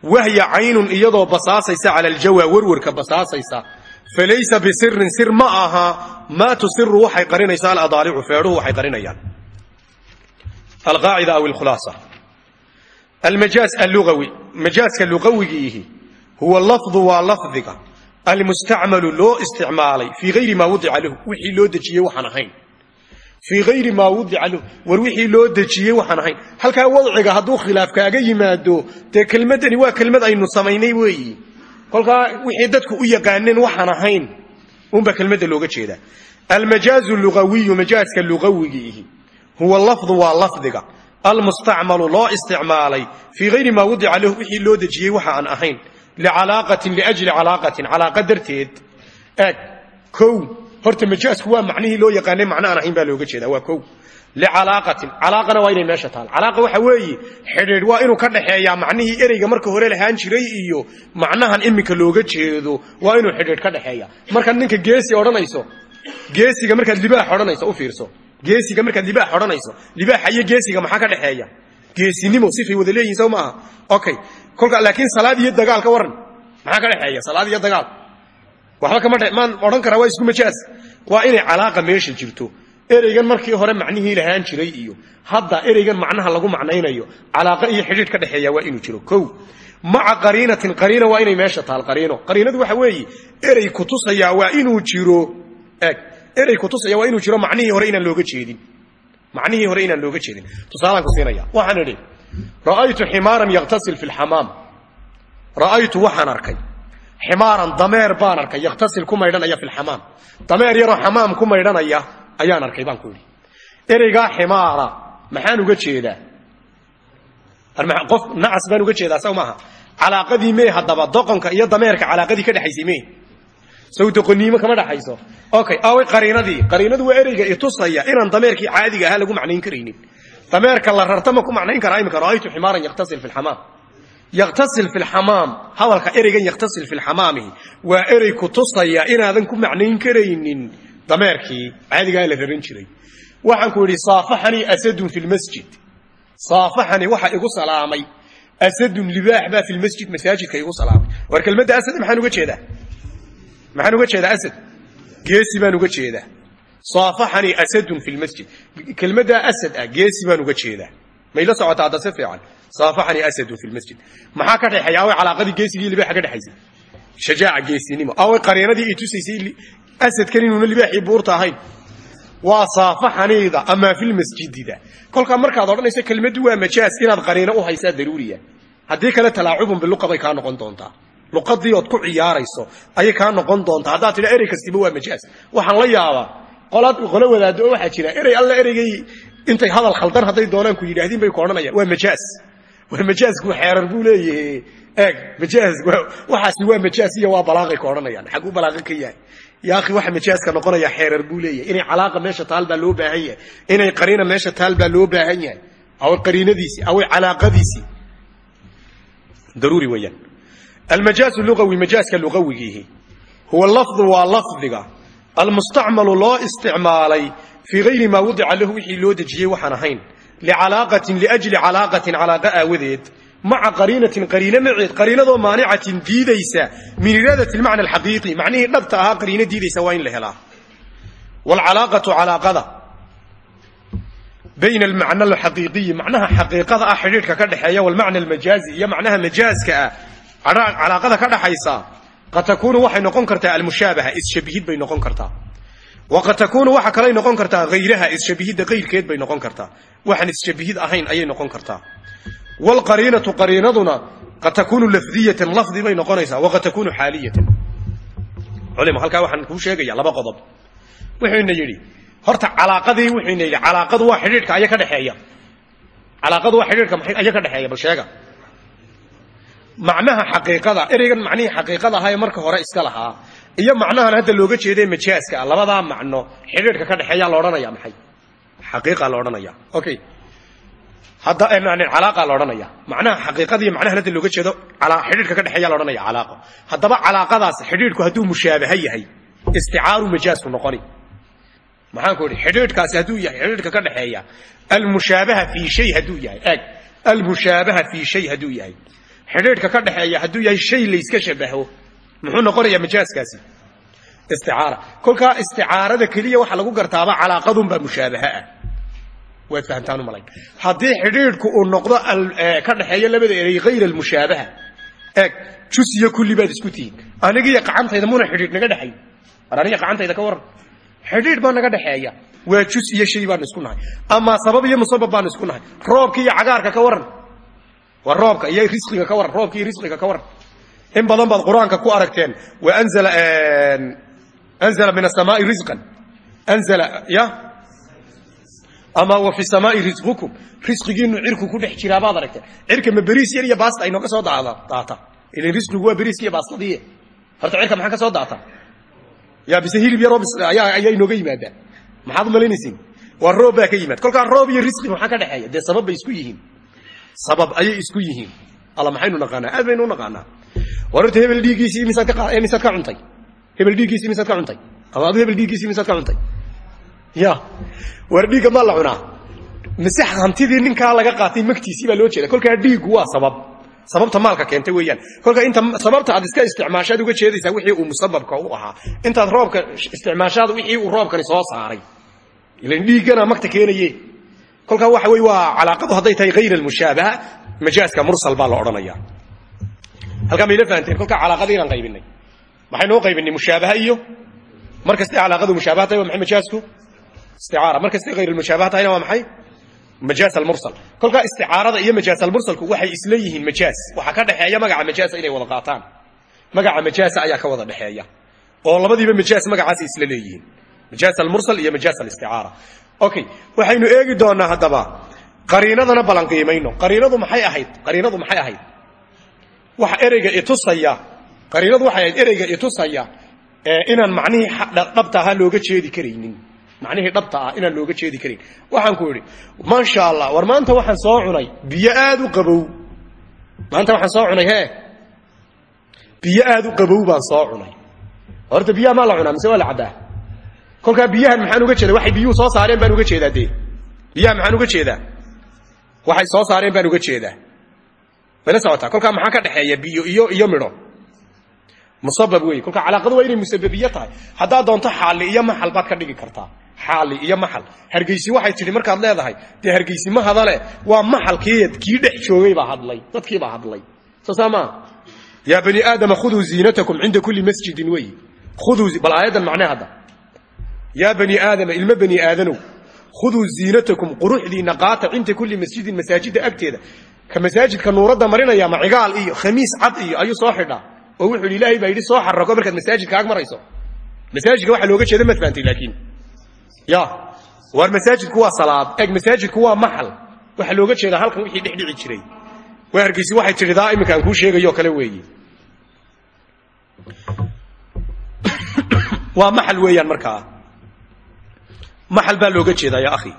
wahya caynun iyadoo basaasaysa cala aljawa warwarka basaasaysa. Falaysa bisirin sir ma aha. Maa tusiru waxay qarinaysaa aladaalicu feedhuhu waxay qarinayaan. Alqaacida aw alkhulaasa. Almajaaz allugawi majaaska lugawigiihi huwa lafdu waa lafdiga. Almustacmalu loo isticmaalay fii hayri maa wadica lahu wixii loo dejiyey waxaan ahayn fii hayri maa wadica lahu. War wixii loo dejiyey waxaan ahayn halkaa wadciga hadduu khilaaf kaaga yimaado dee kelmaddani waa kelmad aynu samaynay weeyi. Kolkaa wixii dadku u yaqaaneen waxaan ahayn unbaa kelmadda looga jeedaa. Almajaazu lugawiyu majaaska lugawigiihi huwa lafdu waa lafdiga. Almustacmalu loo isticmaalay fii hayri maa wadica lahu wixii loo dejiyey waxa aan ahayn licalaaqatin liajli calaaqatin calaaqa darteed eeg kow horta majaasku waa macnihii loo yaqaanay macno aan ahayn baa looga jeedaa waa kow. Licalaaqatin calaaqana waa inay meesha taal. Calaaqa waxa weeye xidhiidh waa inuu ka dhaxeeyaa macnihii ereyga marka hore lahaan jiray iyo macnahan iminka looga jeedo waa inuu xidhiidh ka dhexeeya markaad ninka geesi odhanayso geesiga markaad libaax odhanayso u fiirso. Geesiga markaad libaax odhanayso libaaxa iyo geesiga maxaa ka dhexeeya geesinimo sifay wada leeyihiin sow maaha okay kolka laakiin salaad iyo dagaal waran maxaa ka dhexeeya salaad iyo dagaal waxba kama dhe maan odhan karaa waa isku majaas waa inay calaaqa meesha jirto. Ereygan markii hore macnihii lahaan jiray iyo hadda ereygan macnaha lagu macnaynayo calaaqa iyo xidhiidh ka dhexeeya waa inuu jiro. Kow maca qariinatin qariina waa inay meesha taal qariino. Qariinadu waxa weeye erey kutusaya waa inuu jiro eeg erey kutusaya waa inuu jiro macnihii hore inaan looga jeedin. Macnihii hore inaan looga jeedin. Tusaalaan ku siinaya. Waxaan idhi ra'aytu ximaaran yaktasil fi lxamaam ra'aytu waxaan arkay ximaaran dameer baan arkay. Yaktasil ku maydhanaya fi lxamaam dameer yaroo xamaam ku maydhanaya ayaan arkay baan ku idhi ereygaa ximaara maxaan uga jeedaa? Qof nacas baan uga jeedaa saw maaha? Calaaqadii mee haddaba doqonka iyo dameerka calaaqadii ka dhexaysay mee? Sow doqoniimo kama dhexayso okay away qariinadii. Qariinadu waa ereyga itusaya inaan dameerkii caadiga ahaa lagu macnayn karaynin. Dameerka la rarta ma ku macnayn karaa imika ra'aytu ximaaran yaktasil yaktasil fi lxamaam hadalka ereygan yaktasil fi lxamaamihi waa erey kutusaya inaadan ku macnayn karaynin. Dameerkii caadigaa la raran jiray. Waxaan ku idhi saafaxanii asadun fi lmasjid saafaxanii waxa igu salaamay. Asadun libaax baa fi lmasjid masaajidka igu salaamay. War kelmadda asad maxaan uga jeedaa? Maxaan uga jeedaa asad? Geesi baan uga jeedaa. Saafaxanii asadun fi lmasjid kelmaddaa asad ah geesi baan uga jeedaa. Mayla socotaa hadda si fiican saafaxanii asadun fi lmasjid maxaa ka dhexeeya away calaaqadii geesigii libaaxa ka dhexaysay shajaaca geesinimo away qariinadii ay tusaysay asadkan inuuna libaaxii buurta ahayn waa saafaxaniida amaa filmasjidida kolkaa markaad odhanayso kelmaddu waa majaas inaad qariino u haysaa daruuriya haddii kale talaacubun biluqa bay kaa noqon doontaa luqadii ood ku ciyaarayso ayay kaa noqon doontaa haddaad tidha erey kastiba waa majaas waxaan la yaabaa qolo wadaado oo waxaa jira erey alla ereygay intay hadal khaldan hadday doonaan ku yidhaahdiin bay ku waa majaas majaasku xeerar buu leeyahay. Eeg majaas waxaasi waa majaas iyo waa balaaqay ku odhanayaan. Xaguu balaaqo ka yahay. Ya akhi waxa majaaska noqonaya xeerar buu leeyahay. Inay calaaqa meesha taal baa loo baahan yahay. Inay qariina meesha taal baa loo baahan yahay. Away qariinadiisii away calaaqadiisii daruuri weeyaan. Almajaasu lugawi majaaska lugawigiihi huwa lafdu waa lafdiga. Almustacmalu loo isticmaalay fii hayri maa wadica lahu wixii loo dejiyey waxaan ahayn licalaaqatin liajli calaaqatin calaaqa aawadeed maca qariinatin qariino maceed qariinadoo maanicatin diidaysa min iraadati lmacna alxaqiiqi macnihii dhabta ahaa qariino diidaysa waa in la helaa waalcalaaqatu calaaqada bayna almacna alxaqiiqiyi macnaha xaqiiqada ah xidhiidhka ka dhexeeya walmacna almajaazi iyo macnaha majaaska ah calaaqada ka dhaxaysa qad takuunu waxay noqon kartaa almushaabaha isshabihid bay noqon kartaa waqad takuunu waxa kalay noqon kartaa hayraha isshabihidda kayrkeed bay noqon kartaa. Waxaan isshabihid ahayn ayay noqon kartaa. Wlqariinatu qariinaduna qad takuunu lafdiyatan lafdi bay noqonaysaa. Waqad takuunu xaaliyatan culima halkaa waxaan kuu sheegaya laba qodob. Wuxuuna yidhi horta calaaqadii wuxuuna yidhi calaaqadu waa xidhiidhka aya ka dhexeeya calaaqadu waa xidhiidhka aya ka dhexeeya bal sheega. Macnaha xaqiiqada ereygan macnihii xaqiiqada ahaa ee marka hore iska lahaa iyo macnahan hadda looga jeeday majaaska ah labadaa macno xidhiidhka ka dhexeeya la odhanaya maxay? Xaqiiqa la odhanaya okay hadda calaaqa la odhanaya macnaha xaqiiqada iyo macnahan hadda looga jeedo xidhiidhka ka dhexeeya la odhanaya calaaqo haddaba calaaqadaas xidhiidhku hadduu mushaabaha yahay isticaaru majaasku noqoni. Maxaan ku idhi xidhiidhkaasi hadduu yahay xidhiidhka ka dhexeeya almushaabaha fii shay hadduu yahay eeg almushaabaha fii shay hadduu yahay. Xidhiidhka ka dhexeeya hadduu yahay shay layska shabaho muxuu noqonayaa majaaskaasi isticaara. Kolkaa isticaarada keliya waxa lagu gartaaba calaaqadunbaa mushaabaha ah. Waad fahamtaan u malayn haddii xidhiidhku uu noqdo ka dhexeeyo labada erey hayr almushaabaha. Eeg jus iyo kulli baad isku tihiin anigiiyo qacantayda muna xidhiidh naga dhexay war aniga qacantayda ka waran. Xidhiidh baa naga dhexeeya waa jus iyo shay baanu isku nahay. Ama sabab iyo musabab baanu isku nahay. Roobka iyo cagaarka ka waran. Waa roobka iyo risqiga ka waran. Roobka iyo risqiga ka waran in badan baad qur'aanka ku aragteen anzala min asamaai ya? Ama wa fi samaai risqukum risqigiinu cirku ku dhex jiraa baad aragteen. Cirka ma beriis yar iyo baasta ay nooga soo daata. Ilan risqigu waa beriiska iyo baastadiye horta cirka maxaa ka soo daata? Ya bise hilib yaroo ayaa inooga yimaadaa maxaad u malaynaysiin? Waa roob baa ka yimaad. Kolkaa roob iyo risqi maxaa ka dhexeeya? Dee sabab bay isku yihiin. Sabab ayay isku yihiin. Alla maxaynu naqaanaa? Aad naqaanaa war horta hebel dhiiggiisii ka imisaad ka cuntay. Hebel dhiiggiisii imisaad ka cuntay. Ama adu hebel dhiiggiisii imisaad ka cuntay. Ya. War dhiigga maa la cunaa. Mise hantidii ninkaa laga qaatay magtiisii baa loo jeeda kolkaa dhiiggu waa sabab. Sababta maalka keentay weeyaan. Kolka inta sababta aad iska isticmaashaad uga jeedaysaa wixii uu musababka u ahaa. Intaad roobka isticmaashaad wixii uu roobkani soo saaray. Ilan dhiiggana magta keenaye kolkaa waxa wey waa calaaqadu hadday tahay hayr almushaabaha. Majaaska mursal baa la odhanaya halkaa mayla fahanteen kolkaa calaaqada inaan qaybinay. Maxaynu u qaybinay? Mushaabaha iyo mar calaaqadu mushaabaha tahay waa maxay majaasku? Isticaara. Mar kastay hayr almushaabaha tahayna waa maxay? Majaas almursal. Kolkaa isticaarada iyo majaas almursalku waxay isla majaas. Waxaa ka dhexeeya magaca majaasa inay wada qaataan. Magaca majaasa ayaa ka wada dhexeeya. Oo labadiiba majaas magacaasay isla leeyihiin. Majaas almursal iyo majaas alisticaara. Okay waxaynu eegi doonaa haddaba qariinadana balan qiimayno. Qariinadu maxay ahayd? Qariinadu maxay ahayd wax ereyga itusaya qariinadu waxay ahayd ereyga itusaya inaan macnihii dhabta ahaa looga jeedi karaynin. Macnihii dhabta ah inaan looga jeedi karin waxaan ku idhi maasha allah war maanta waxaan soo cunay biyo aad u qabow. Maanta waxaan soo cunay hee? Biyo aad u qabow baan soo cunay. Horta biyaha maa la cunaa mise waa la cabbaa kolkaa biyahan maxaan uga jeeda waxay biyuhu soo saareen baan uga jeedaa dee? Biyaha maxaan uga jeedaa? Waxay soo saareen baan uga jeedaa mayla socotaa kolkaa maxaa ka dhexeeya biyo iyo iyo midho. Musabab wey kolkaa calaaqadu waa inay musababiye tahay. Haddaad doonto xaali iyo maxal baad ka dhigi kartaa. Xaali iyo maxal. Hargeysi waxay tidhi markaad leedahay dee hargeysi ma hadale. Waa maxalkii kii dhex joogay baa hadlay. Dadkiibaa hadlay. Soo saa maa yaa bani aadama khuduu ziinatakum cinda kulli masjidin wey khuduu bal aayaddan macnee hadda. Bani aadama ilmo bani aadanow khuduu ziinatakum quruxdiinna qaata cinda kulli masjidin masaajidda agteeda ka masaajidka nuuradda marinaya ma cigaal iyo khamiis cad iyo ayuu soo xidhaa oo wuxuu yidhi ilaahay baa yidhi soo xarrago markaad masaajidka ag marayso. Masaajidka waxaa looga jeeda maad fahamtay laakiin ya waar masaajidku waa salaad. Eeg masaajidku waa maxal waxaa looga jeedaa halkan wixii dhex jiray. Hargeysi waxay tidhi daa iminka aan kuu sheegayo kale weeye waa maxal weeyaan markaa. Maxal baa looga jeedaa akhi.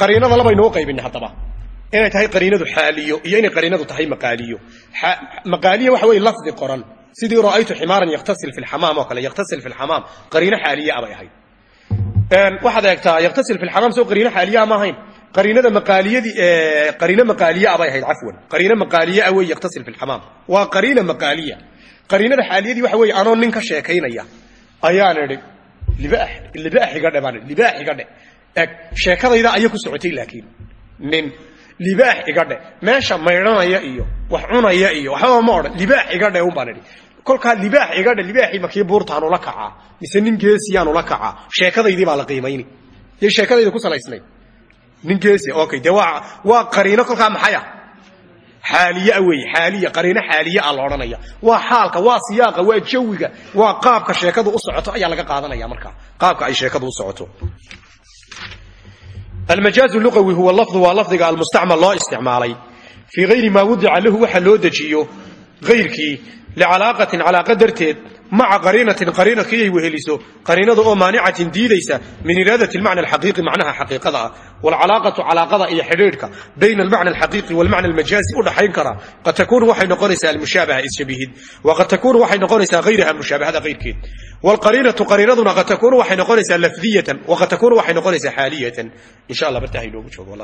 Qariinada labaynu u qaybinay haddaba inay tahay qariinadu xaaliyo iyo inay qariinadu tahay maqaaliyo. Maqaaliya waxa weeye lafdi qoran. Sidii ra'aytu ximaaran yaktasil fi lxamaam oo kale yaktasil fi lxamaam qariino xaaliye abay ahayd waxaad eegtaa yaktasil fi lxamaam soo qariino xaaliyaa ma ahayn. Qariinada maqaaliyadii qariino maqaaliye abay ahayd cafwan. Qariino maqaaliye ah wey yaktasil fi lxamaam waa qariina maqaaliya. Qariinada xaaliyadii waxa weeye anoo nin ka sheekaynaya. Ayaan idhi libaax libaax iga dhe baan libaax iga dhe eg sheekadayda aya ku socotay laakiin. Nin libaax iga dhe meesha maydhanaya iyo wax cunaya iyo waxbaba ma odhan libaax iga dhe un baan idhi kolkaa libaax iga dhe libaaxii makii buurtaanu la kacaa mise nin geesiyaanu la kacaa sheekadaydii baa la qiimayni. Yay sheekadayda ku salaysnayd. Nin geesi okay dee waa waa qariino kolkaa maxaya xaaliyaa wey xaaliya qariino xaaliya a la odhanaya. Waa xaalka waa siyaaqa waa jawiga waa qaabka sheekadu u socoto ayaa laga qaadanaya markaa. Qaabka ay sheekadu u socoto almajaaز luqawi huwa lafdu waa lafdiga almustacmal loo isticmaalay. Fii hayri maa wudica lahu waxa loo dejiyo. Hayrkii licalaaqatin calaaqa darteed maca qariinatin qariina kii ay weheliso qariinada oo maanicatin diidaysa min iraadati almacna alxaqiiqi macnaha xaqiiqada ah waalcalaaqatu calaaqada iyo xidhiidhka bayna almacna alxaqiiqi walmacna almajaazi u dhaxayn kara qad takuunu waxay noqonaysaa almushaabaha isshabihid waqad takuunu waxay noqonaysaa hayraha mushaabahada hayrkeed waalqariinatu qariinaduna qad takuunu waxay noqonaysaa lafdiyatan waqad takuunu waxay noqonaysaa xaaliyatan insha allah bartaha inoogu joogo